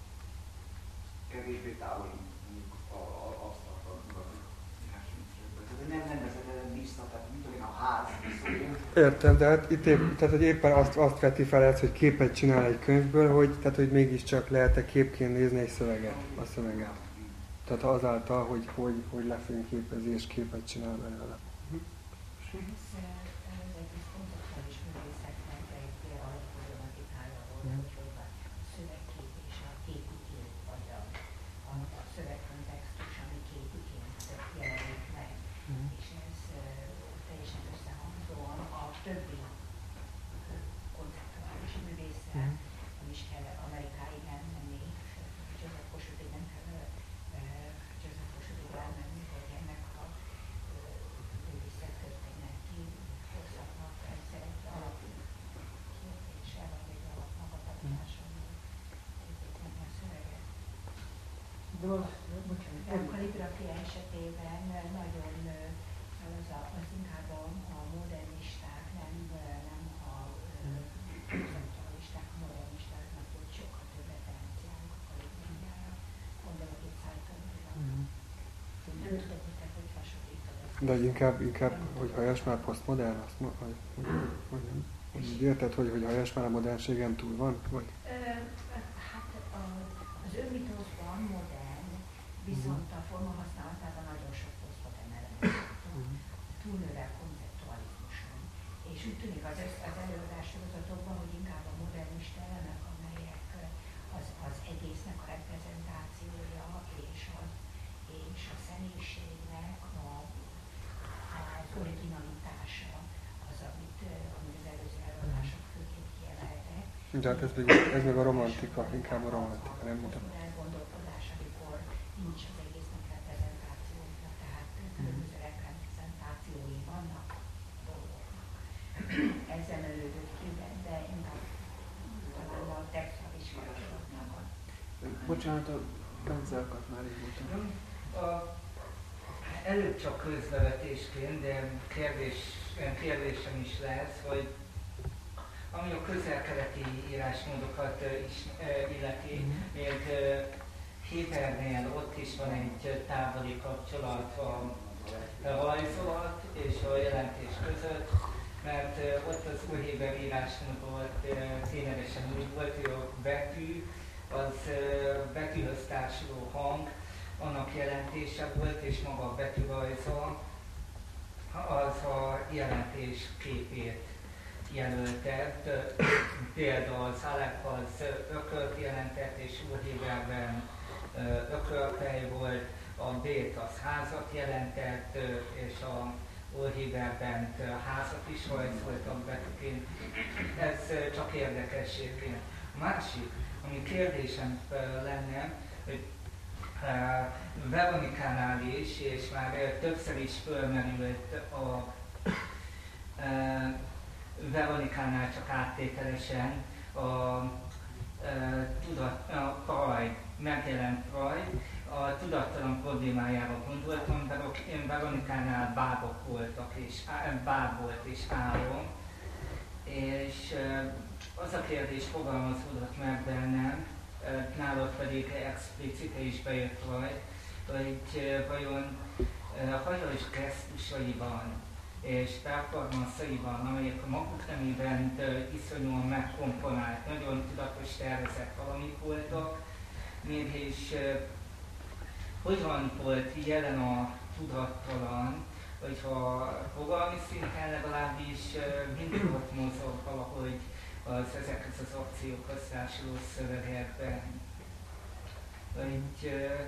kevésbé távoli mondjuk a, a, azt a nyugati írásműködésből. Tehát nem, nem vezeted vissza, tehát mit tudom én, a ház szó, Értem, de hát itt épp, tehát, hogy éppen azt, azt veti fel ez, hogy képet csinál egy könyvből, hogy, tehát, hogy mégiscsak lehet-e képként nézni egy szöveget, a szöveget. Tehát azáltal, hogy, hogy, hogy lefényképezi és képet csinál belőle. Ez az egész konceptuális művészetnek egy alapproblematikája volt, Mhm. hogy hogy van a szövegkép és a képi kép, vagy a, a, a szövegkontextus, ami képiként jelenik meg. Mhm. És ez ö, teljesen összehangzóan a többi ö, konceptuális művésszel, Mhm. nem is kell Amerikáig elmenni, Joseph Kossuthig nem kell ö, ö, Joseph Kossuthig elmenni, hogy ennek a ö, művészettörténeti korszaknak ez egy alapkérdése, vagy egy alapmagatartása, hogy építeni a szöveget. De az, De a kaligrafia esetében nagyon az, a, az inkább a, a modernisták, nem, nem a konceptualisták, a modernistáknak, hogy sokkal több referenciálnak a kaligrafiára. Gondolok itt Szájtonra. Nem tudom, hogy te hogy hasonlítod. De hogy inkább, inkább, hogy hajas már posztmodern, azt mo- vagy, vagy, vagy nem. Hogy így érted, hogy, hogy hajas már a modernségen túl van? Vagy? Ö, Hát a, az önmitoszban modern, viszont a forma használatában nagyon sok elemet látunk. Túlnővel konceptualizmuson. és úgy tűnik az, az előadás sorozatokban, hogy inkább a modernista elemek, amelyek az, az egésznek a reprezentációja és a, és a személyiségnek a, az originalitása az, amit, amit az előző előadások főként kiemeltek. De hát ez, ez meg a romantika, inkább a romantika, nem mutat. Gondolkodás, amikor nincs az egésznek reprezentációja, tehát különböző reprezentációi vannak a dolgoknak. Ez emelődött ki, de, de inkább talán a textuális kapcsolatnak a Bocsánat, a Bence akadt már régóta. A, előbb csak közbevetésként, de kérdés, kérdésem is lesz, hogy ami a közel-keleti írásmódokat is illeti, még ö, Hébernél ott is van egy távoli kapcsolat a rajzolat és a jelentés között, mert ott az újhéber írásmód volt ténylegesen úgy volt, hogy a betű, az betűhöz hang, annak jelentése volt, és maga a betűrajza az a jelentés képét jelölte. Például az Alep az ökölt jelentett, és Urhéberben ökölfej volt, a Bét az házat jelentett, és a Urhéberben házat is rajzoltak betűként. Ez csak érdekességként. A másik, ami kérdésem lenne, hogy Veronikánál is, és már többször is fölmerült a Veronikánál csak áttételesen a, tudat, a praj, megjelent praj, a tudattalan problémájára gondoltam, én Veronikánál bábok voltak, és báb volt és álom, és az a kérdés fogalmazódott meg bennem, nálad pedig explicite is bejött vagy, hogy vajon ö, hajlós gesztusaiban és performanszaiban, amelyek a maguk nemében iszonyúan megkomponált, nagyon tudatos tervezett valamik voltak, mégis hogyan volt jelen a tudattalan, hogyha fogalmi szinten legalábbis mindig ott mozog valahogy az ezekhez az akciókhoz társuló szövegekben. Uh,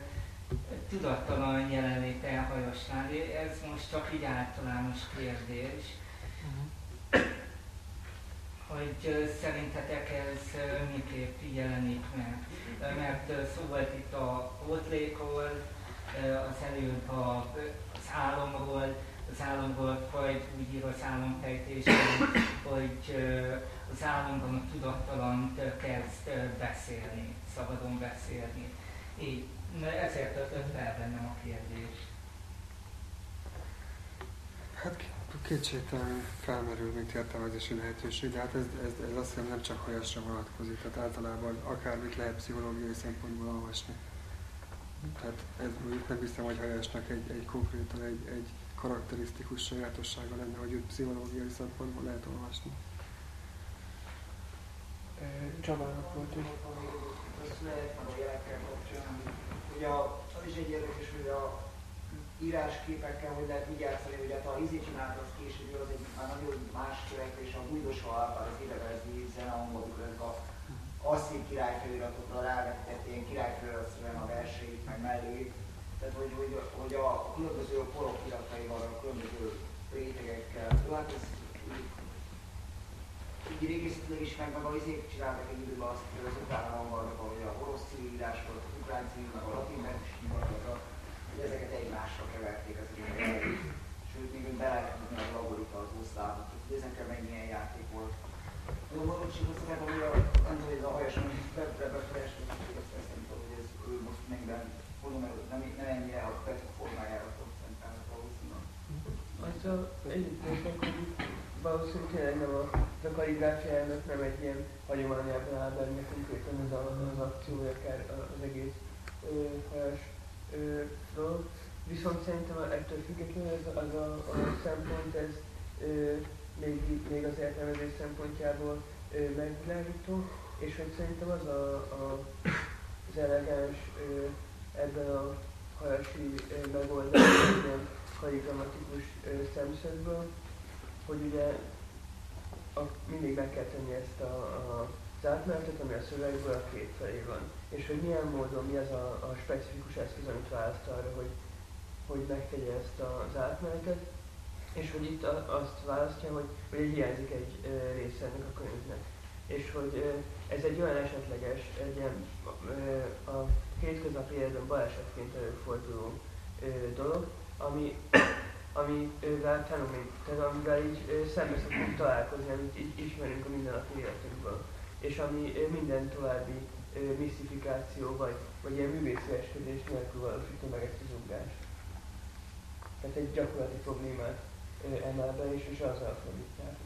tudattalan jelenlét elhajosnál. Ez most csak így általános kérdés. Hogy uh, szerintetek ez miképp jelenik meg? Mert szó volt itt a pótlékról, az előbb az álomról, az álomból Freud úgy ír az álomfejtésben, hogy az álomban a tudattalant kezd beszélni, szabadon beszélni. Így, ezért ötött fel bennem a kérdés. Hát kétségtelenül felmerül, mint értelmezési lehetőség, de hát ez, ez, ez azt hiszem nem csak hajasra vonatkozik, tehát általában akármit lehet pszichológiai szempontból olvasni. Tehát ez úgy nem hiszem, hogy hajasnak egy, egy konkrétan egy, egy karakterisztikus sajátossága lenne, hogy őt pszichológiai szempontból lehet olvasni. Csabának volt egy Azt lehet a jelekkel kapcsolatban. Ugye az is egy érdekes, hogy a írásképekkel hogy lehet így játszani, hogy hát a izé csinált az később, az egy már nagyon más törekvés, a bújdosó által az érevezni zenehangok, ezek a asszír királyfeliratokra rávetett ilyen királyfeliratszerűen a verseit, meg mellé. Tehát, hogy, hogy, hogy a különböző korok irataival, a különböző rétegekkel. Hát ez így régészetileg is meg, meg a izék csináltak egy időben azt, hogy az utána vannak, ahogy a orosz civilírás volt, az ukrán civil, meg a latin versenyiparatra, hogy ezeket egymásra keverték az időben. Sőt, még bele lehet tudni a algorita az oszlávot, hogy ezen mennyi ilyen játék volt. Mondom, hogy csak azt hogy tudom, a hajas, hogy befolyásolt, hogy ezt ezt nem tudom, hogy ez ő most mennyiben, mondom, hogy nem, nem ennyire a betű formájára koncentrál valószínűleg. Azzal együttértek, hogy valószínűleg nem a, a kaliggráfiájának nem egy ilyen hagyományában áll benne konkrétan az, az akciója, akár az egész ö, dolog. Viszont szerintem ettől függetlenül ez, az a, a szempont, ez ö, még, még az értelmezés szempontjából megvilágító, és hogy szerintem az a, a, az elegáns ebben a hajasi megoldásban, kalligramatikus ö, szemszögből, hogy ugye a, mindig meg kell tenni ezt a, a az átmenetet, ami a szövegből a két felé van. És hogy milyen módon, mi az a, a specifikus eszköz, amit választ arra, hogy, hogy megtegye ezt az átmenetet, és hogy itt azt választja, hogy, hogy hiányzik egy része ennek a könyvnek. És hogy ez egy olyan esetleges, egy ilyen a hétköznapi életben balesetként előforduló dolog, ami, [COUGHS] amivel fenomen, tehát amivel így szembe szoktunk találkozni, amit így ismerünk a mindennapi életünkből. És ami minden további misztifikáció vagy, vagy ilyen művészi eskedés nélkül valósítja meg ezt az. Tehát egy gyakorlati problémát emel be, és, és azzal fordítják.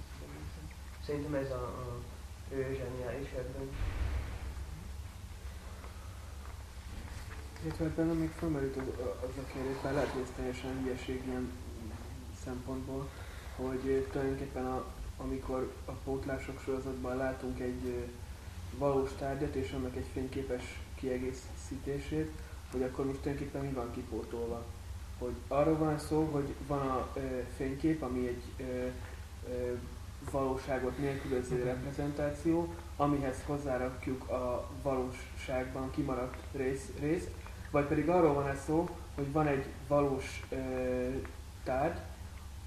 Szerintem ez a, a zseniális ebben. Illetve ebben még felmerült az, az a kérdés, bár lehet, hogy ez teljesen hülyeség ilyen szempontból, hogy tulajdonképpen a, amikor a pótlások sorozatban látunk egy valós tárgyat és annak egy fényképes kiegészítését, hogy akkor most tulajdonképpen mi van kipótolva. Hogy arról van szó, hogy van a ö, fénykép, ami egy ö, ö, valóságot nélkülöző reprezentáció, amihez hozzárakjuk a valóságban kimaradt rész, részt, vagy pedig arról van ez szó, hogy van egy valós ö, tárgy,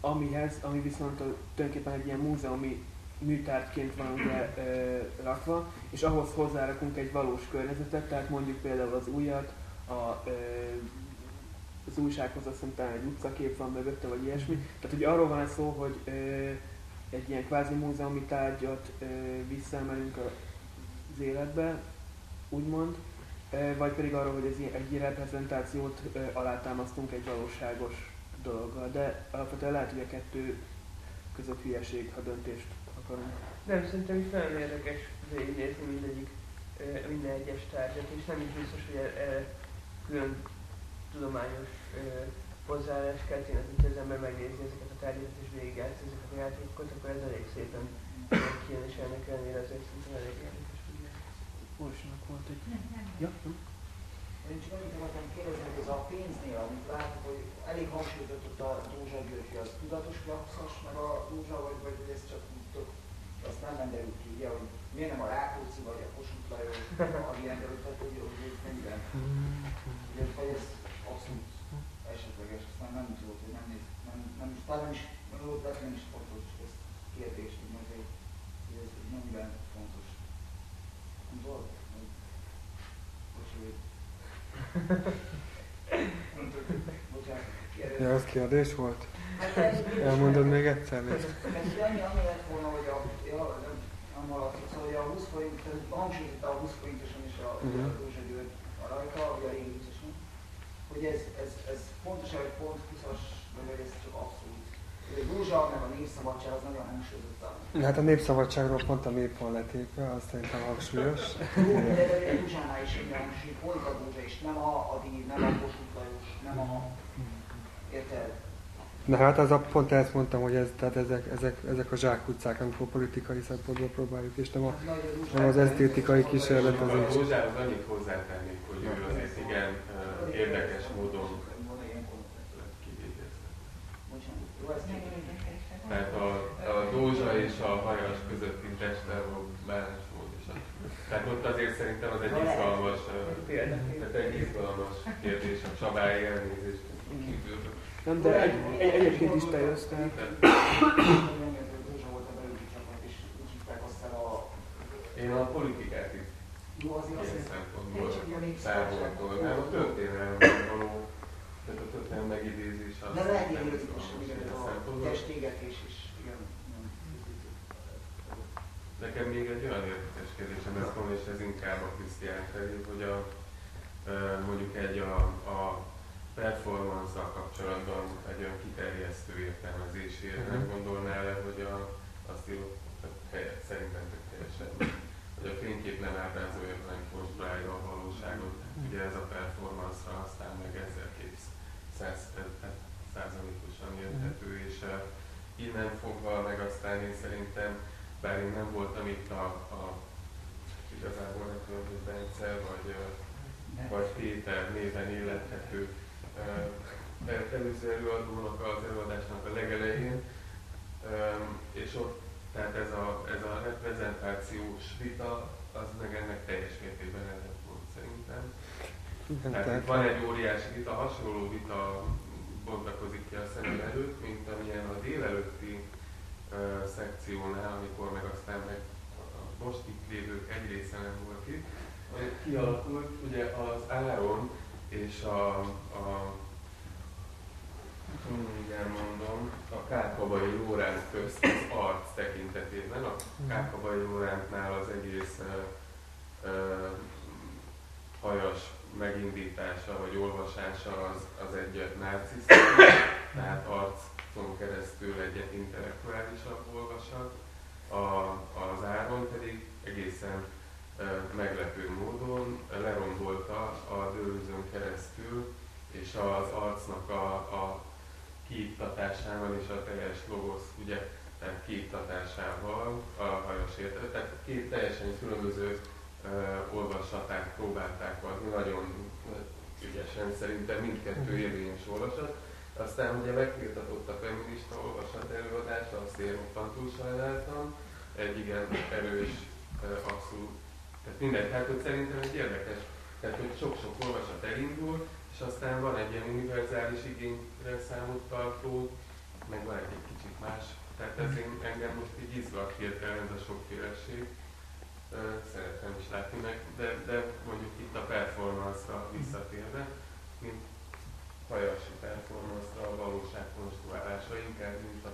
amihez, ami viszont tulajdonképpen egy ilyen múzeumi műtárgyként van ugye ö, rakva, és ahhoz hozzárakunk egy valós környezetet, tehát mondjuk például az újat, a, ö, az újsághoz azt hiszem talán egy utcakép van mögötte, vagy ilyesmi. Tehát hogy arról van szó, hogy ö, egy ilyen kvázi múzeumi tárgyat ö, visszaemelünk az életbe, úgymond, vagy pedig arról, hogy ez egy reprezentációt ö, alátámasztunk egy valóságos dologgal. De alapvetően lehet, hogy a kettő között hülyeség, ha döntést akarunk. Nem, szerintem is nagyon érdekes végignézni mindegyik, minden egyes tárgyat, és nem is biztos, hogy erre külön tudományos hozzáállás kell tényleg, hogy az ember megnézi ezeket a tárgyakat és végigjátsz ezeket a játékokat, akkor ez elég szépen kijön, és ennek ellenére azért szerintem elég érdekes. Orsinak volt egy... Nem, nem. Ja, nem? Én csak annyit akartam kérdezni, hogy ez a pénznél, amit látok, hogy elég hangsúlyozott a Dózsa György, az tudatos lakszas, meg a Dózsa, vagy, vagy ez csak tök, azt nem derült ki, ugye, hogy miért nem a Rákóczi vagy a Kossuth Lajos, a ilyen derült, tehát hogy, hogy ez mennyiben, ugye, vagy ez abszolút esetleges, aztán nem tudod, hogy nem néz, nem, nem is, talán nem is, nem volt, nem is fontos ez kérdés, hogy hogy ez mennyiben. Nem volt? Ja, az kérdés volt? Hát ez- Elmondod még egyszer? Ugye annyi, annyi lett volna, hogy a, ja, nem, nem haladsz, szóval a 20 forint, hangsúlyozott a 20 forintosan is a, Rózsa György rajta, ugye a régi hogy ez, ez, ez fontos, hogy pont 20-as, vagy ez csak abszolút. Ugye a meg a népszabadság az nagyon hangsúlyozottan. Hát a népszabadságról pont a nép van letépve, azt szerintem hangsúlyos. Jó, de a Rózsánál is egy hangsúly, pont a Rózsa is, nem a Adi, nem a Kossuth Lajos, nem a... Érted? De hát az a, pont ezt mondtam, hogy ez, tehát ezek, ezek, ezek a zsákutcák, amikor politikai szempontból próbáljuk, és nem, a, a Rózsa- nem az esztétikai A kísérletezés. Rózsához annyit hozzátennék, hogy ő azért igen érdekes módon Van ilyen konfliktus. lett kivégezve. Bocsánat. Jó, ezt Nagyon kérdezem. érdekes. Tehát a, a Dózsa és a Hajas közötti Mestervog bánásmód is. a- Tehát ott azért szerintem az egy izgalmas, tehát egy izgalmas kérdés a Csabái elnézést kívülről. Nem, de egy, egy, egyébként is teljes, tehát Dózsa volt a belügyi csapat, és úgy hívták aztán a... Én a politikát is Jó, azért azt ilyen hiszem, szempontból távoltól, mert a történelemben való, tehát a történelem megidézés az de lehet ilyen érzikus, izgalmas igen, a testégetés is. Igen. Nekem még egy olyan érdekes kérdésem lesz volna, és ez inkább a Krisztián felé, hogy a, mondjuk egy a, a performance kapcsolatban egy olyan kiterjesztő értelmezésére nem gondolnál le, hogy a, azt tehát helyet, szerintem tök helyesen, hogy a fénykép nem ábrázolja, hanem konstruálja a valóságot. Ugye ez a performance-ra aztán meg 1200 százalékosan érthető, és uh, innen fogva meg aztán én szerintem bár én nem voltam itt a, a igazából nem tudom, hogy Bence vagy, ö, vagy Péter néven illethető el- előző előadónak az előadásnak a legelején, és ott tehát ez a dokumentációs vita, az meg ennek teljes mértékben ellentmond szerintem. Igen, Tehát tehát itt van egy óriási vita, hasonló vita bontakozik ki a szemem előtt, mint amilyen a délelőtti uh, szekciónál, amikor meg aztán meg a most itt lévők egy része nem volt itt, kialakult ugye az Áron és a, a mindjárt mondom, a Kárpabai Lóránt közt az arc tekintetében. A Kárpabai Lórántnál az egész uh, uh, hajas megindítása vagy olvasása az, az egy narcisztikus, tehát arcon keresztül egy intellektuálisabb olvasat, a, az Áron pedig egészen meglepő módon lerombolta a dőlőzön keresztül, és az arcnak a, a kiiktatásával és a teljes logosz, ugye, tehát kiiktatásával a hajas értet. Tehát két teljesen különböző olvasatát próbálták adni, nagyon ügyesen szerintem mindkettő érvényes olvasat. Aztán ugye megtiltatott a feminista olvasat előadása, azt én ottantul sajnáltam. Egy igen erős, abszolút tehát mindegy, hát hogy szerintem egy érdekes, tehát hogy sok-sok olvasat elindul, és aztán van egy ilyen univerzális igényre számot tartó, meg van egy, egy kicsit más. Tehát ez én, engem most így izgat hirtelen ez a sokféleség. Szeretném is látni meg, de, de mondjuk itt a performance-ra visszatérve, mint hajasi performance-ra a valóság konstruálása, inkább mint a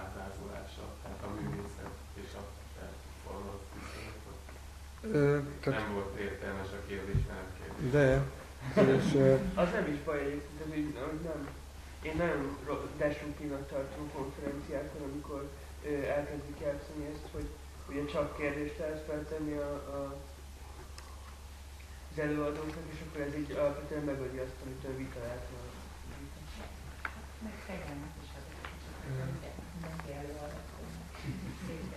ábrázolása, tehát a művészet és a performance tehát, Nem volt értelmes a kérdés, nem kérdés. de, és Az nem is baj egyébként, így, hogy nem. Én nagyon destruktívnak tartom konferenciákon, amikor elkezdik játszani ezt, hogy ugye csak kérdést lehet feltenni a, a, az előadóknak, és akkor ez így alapvetően megöli azt, amit a vita előadott.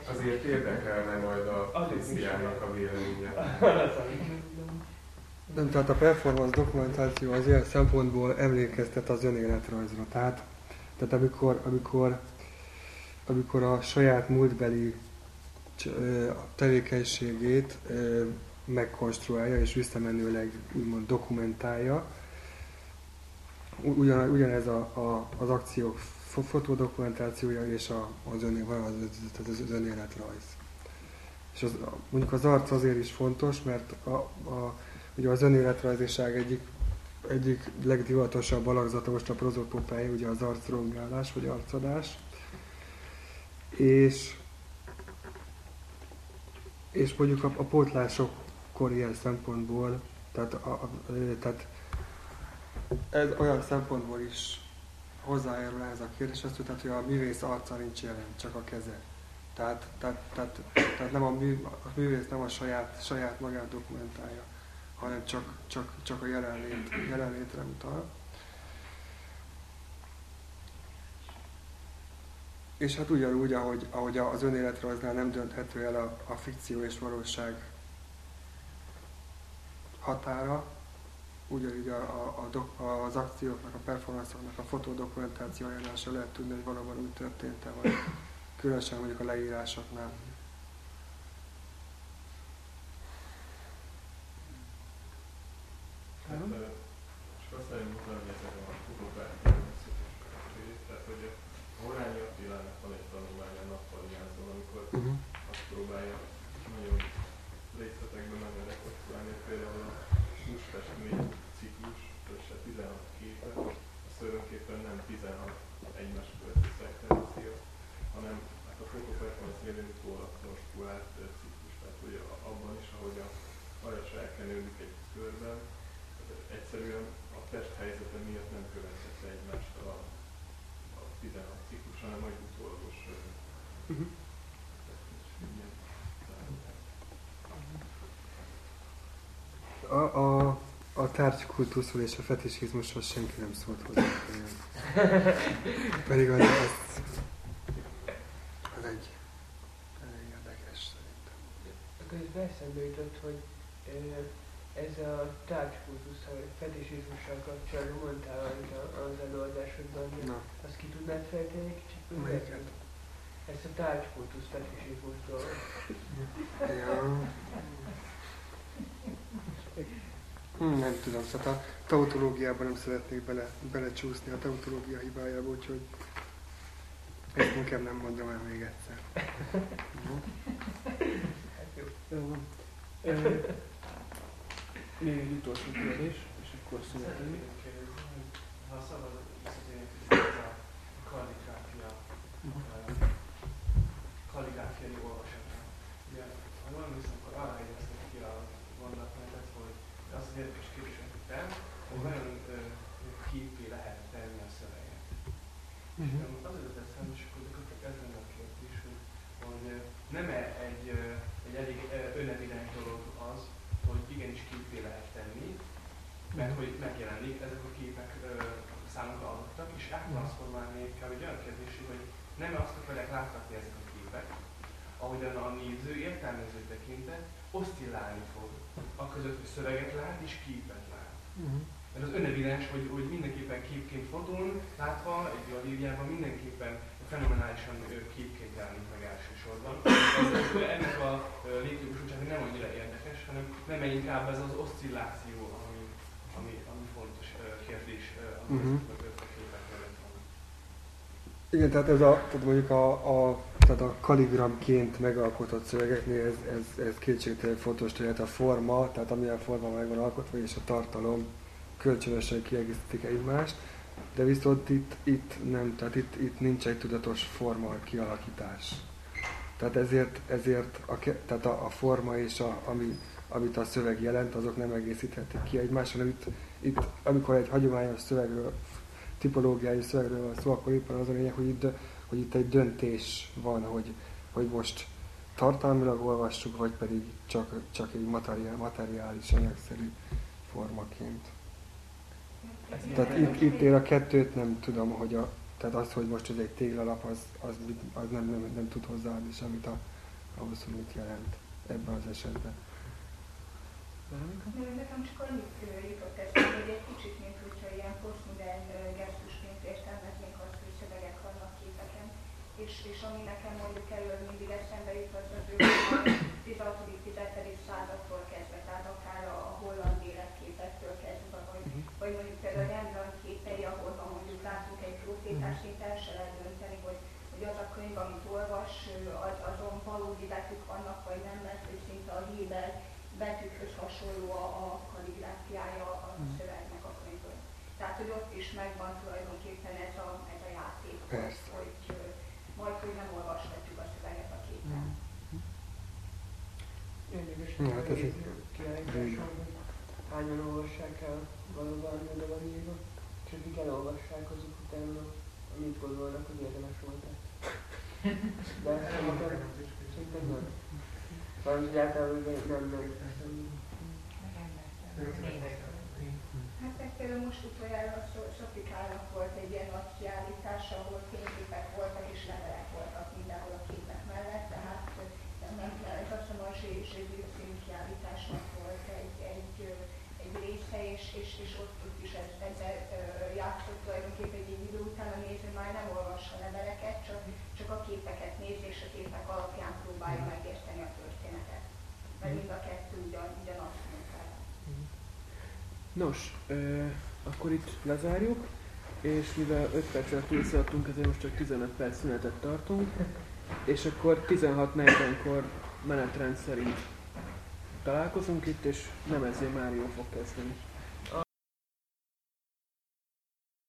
Azért érdekelne majd a Krisztiánnak a véleménye. nem, tehát a performance dokumentáció az ilyen szempontból emlékeztet az önéletrajzra. Tehát, tehát amikor, amikor, amikor a saját múltbeli ö, tevékenységét megkonstruálja és visszamenőleg úgymond dokumentálja, ugyan, ugyanez a, a, az akciók fo- fotodokumentációja és a, az, öné, az, az, az önéletrajz. És az, mondjuk az arc azért is fontos, mert a, a, ugye az önéletrajziság egyik, egyik legdivatosabb alakzata most a prozopopája, ugye az arcrongálás vagy arcadás. És, és mondjuk a, a pótlásokkor ilyen szempontból, tehát, a, a, tehát ez olyan szempontból is hozzájárul ez a kérdés, azt tehát, hogy a művész arca nincs jelen, csak a keze. Tehát, tehát, tehát, tehát nem a, mű, a művész nem a saját, saját magát dokumentálja, hanem csak, csak, csak a jelenlét, jelenlétre utal. És hát ugyanúgy, ahogy, ahogy az önéletrajznál nem dönthető el a, a fikció és valóság határa, ugyanígy a, a, a az akcióknak, a performanszoknak a fotodokumentáció ajánlása lehet tudni, hogy valóban úgy történt-e, vagy különösen mondjuk a leírásoknál. Hát, ö, csak azt szeretném mutatni ezeken a fotográfiai összefüggését, tehát hogy a Horányi Attilának van egy tanulmánya a nappaliázon, amikor Uh-huh. azt próbálja nagyon részletekben menni rekonstruálni, hogy például a Úsfestmény ciklus, össze 16 képe, az tulajdonképpen nem 16 egymás követő szekvencia, hanem hát a utólag konstruált ö, ciklus, tehát a- abban is, ahogy a hajas elkenődik egy körben, egyszerűen a test helyzete miatt nem követhette egymást a, a 16 ciklus, hanem egy utólagos Mhm. A, a, a tárgykultuszról és a fetisizmusról senki nem szólt hozzá. [LAUGHS] Pedig az, az, az egy elég érdekes szerintem. Ez eszembe jutott, hogy ez a tárgykultusszal, fetisizmussal kapcsolatban mondtál valamit a- az előadásodban, Na, azt ki tudnád fejteni egy kicsit? melyiket? Ez Ez a tárgykultusz fetisikus dolog. Ja. Hm, nem tudom, szóval a tautológiában nem szeretnék bele, belecsúszni a tautológia hibájába, úgyhogy ezt inkább nem mondom el még egyszer. [LAUGHS] Jó. Van. Ö, Még egy utolsó kérdés, és akkor születünk. Ha szabad visszatérni kicsit a kalligráfia, kalligráfiai olvasatra. Ugye, ha jól emlékszem, akkor arra helyeztek ki a gondolatmenetet, hogy azt az érdekes kérdést vettem, hogy nagyon ö, képé lehet tenni a szöveget. És Mhm. az az eszembe, és akkor gyakorlatilag ez lenne a kérdés, hogy, hogy ö, nem-e egy, ö, egy elég ö, önevidens dolog az, hogy igenis képé lehet tenni, mert hogy megjelenik, ezek a képek ö, számunkra adottak, és áttransformálni kell egy olyan kérdésű, hogy nem azt akarják láthatni ezek a képek, ahogyan a néző értelmező tekintet oszcillálni fog, a között, hogy szöveget lát és képet lát. Mhm. Mert az önevidens, hogy, hogy mindenképpen képként fotón látva, egy galériában mindenképpen fenomenálisan képként jelenik meg elsősorban. Ez, ennek a ö, légtőkosultsága nem annyira érdekes, hanem nem inkább ez az oszcilláció, ami, ami fontos kérdés, ami Mhm. uh-huh. mögött a képek mögött van. Igen, tehát ez a, tehát mondjuk a, a, tehát a kaligramként megalkotott szövegeknél ez, ez, ez kétségtelen fontos, tehát a forma, tehát amilyen forma meg van alkotva, és a tartalom kölcsönösen kiegészítik egymást, de viszont itt, itt nem, tehát itt, itt nincs egy tudatos forma kialakítás. Tehát ezért, ezért a, tehát a, a forma és a, ami, amit a szöveg jelent, azok nem egészíthetik ki egymást, hanem itt, itt amikor egy hagyományos szövegről, tipológiai szövegről van szó, akkor éppen az a lényeg, hogy itt, hogy itt egy döntés van, hogy, hogy most tartalmilag olvassuk, vagy pedig csak, csak egy materiál, materiális anyagszerű formaként. Tehát itt, itt én a kettőt nem tudom, hogy a, tehát az, hogy most ez egy téglalap, az, az, az nem, nem, nem tud hozzáadni semmit a, ahhoz, hogy mit jelent ebben az esetben. Nekem csak annyit jutott eszembe, hogy egy kicsit, mint hogyha ilyen posztmodern gesztusként értelmeznék azt, hogy szövegek vannak képeken. És, és ami nekem mondjuk elől mindig eszembe jut, az az ő a 16.-17. századtól kezdve, tehát akár a, a holland életképektől kezdve, vagy, vagy mondjuk például Rembrandt képei, ahol ha mondjuk látunk egy profétás, szinte el se lehet dönteni, hogy, hogy az a könyv, amit olvas, ö, az, azon valódi betűk vannak, vagy nem, mert hogy szinte a híber betűkhöz hasonló a, a kalligráfiája a szövegnek a könyvből. Tehát, hogy ott is megvan tulajdonképpen ez a, ez a játék, Persze. hogy majd, hogy nem olvashatjuk a szöveget a képen. Érdekes, Ja, hát ez kiállításon, hogy hányan olvassák el valóban a galériba, és akik elolvassák, azok utána amit gondolnak, hogy érdemes volt -e. De szerintem, szerintem nem. Szóval hogy általában nem, nem, nem. Hát például most utoljára a Szofikának volt egy ilyen nagy kiállítása, ahol fényképek voltak és levelek voltak mindenhol a képek mellett, tehát ö, nem, nem, ez azt hiszem a Zsé című kiállításnak volt egy, egy, ö, egy része, és, és, és ott, ott is ez, ezzel ö, játszott tulajdonképpen egy idő után a néző már nem olvassa leveleket, csak, csak a képeket néz, és a képek alapján próbálja megérteni a történetet. Mert mind a kettő ugyan, ugyanazt mondta. Nos, ö, akkor itt lezárjuk, és mivel 5 perccel túlszaladtunk, ezért most csak 15 perc szünetet tartunk, és akkor 16.40-kor menetrend szerint találkozunk itt, és Nemezzé Mário fog kezdeni.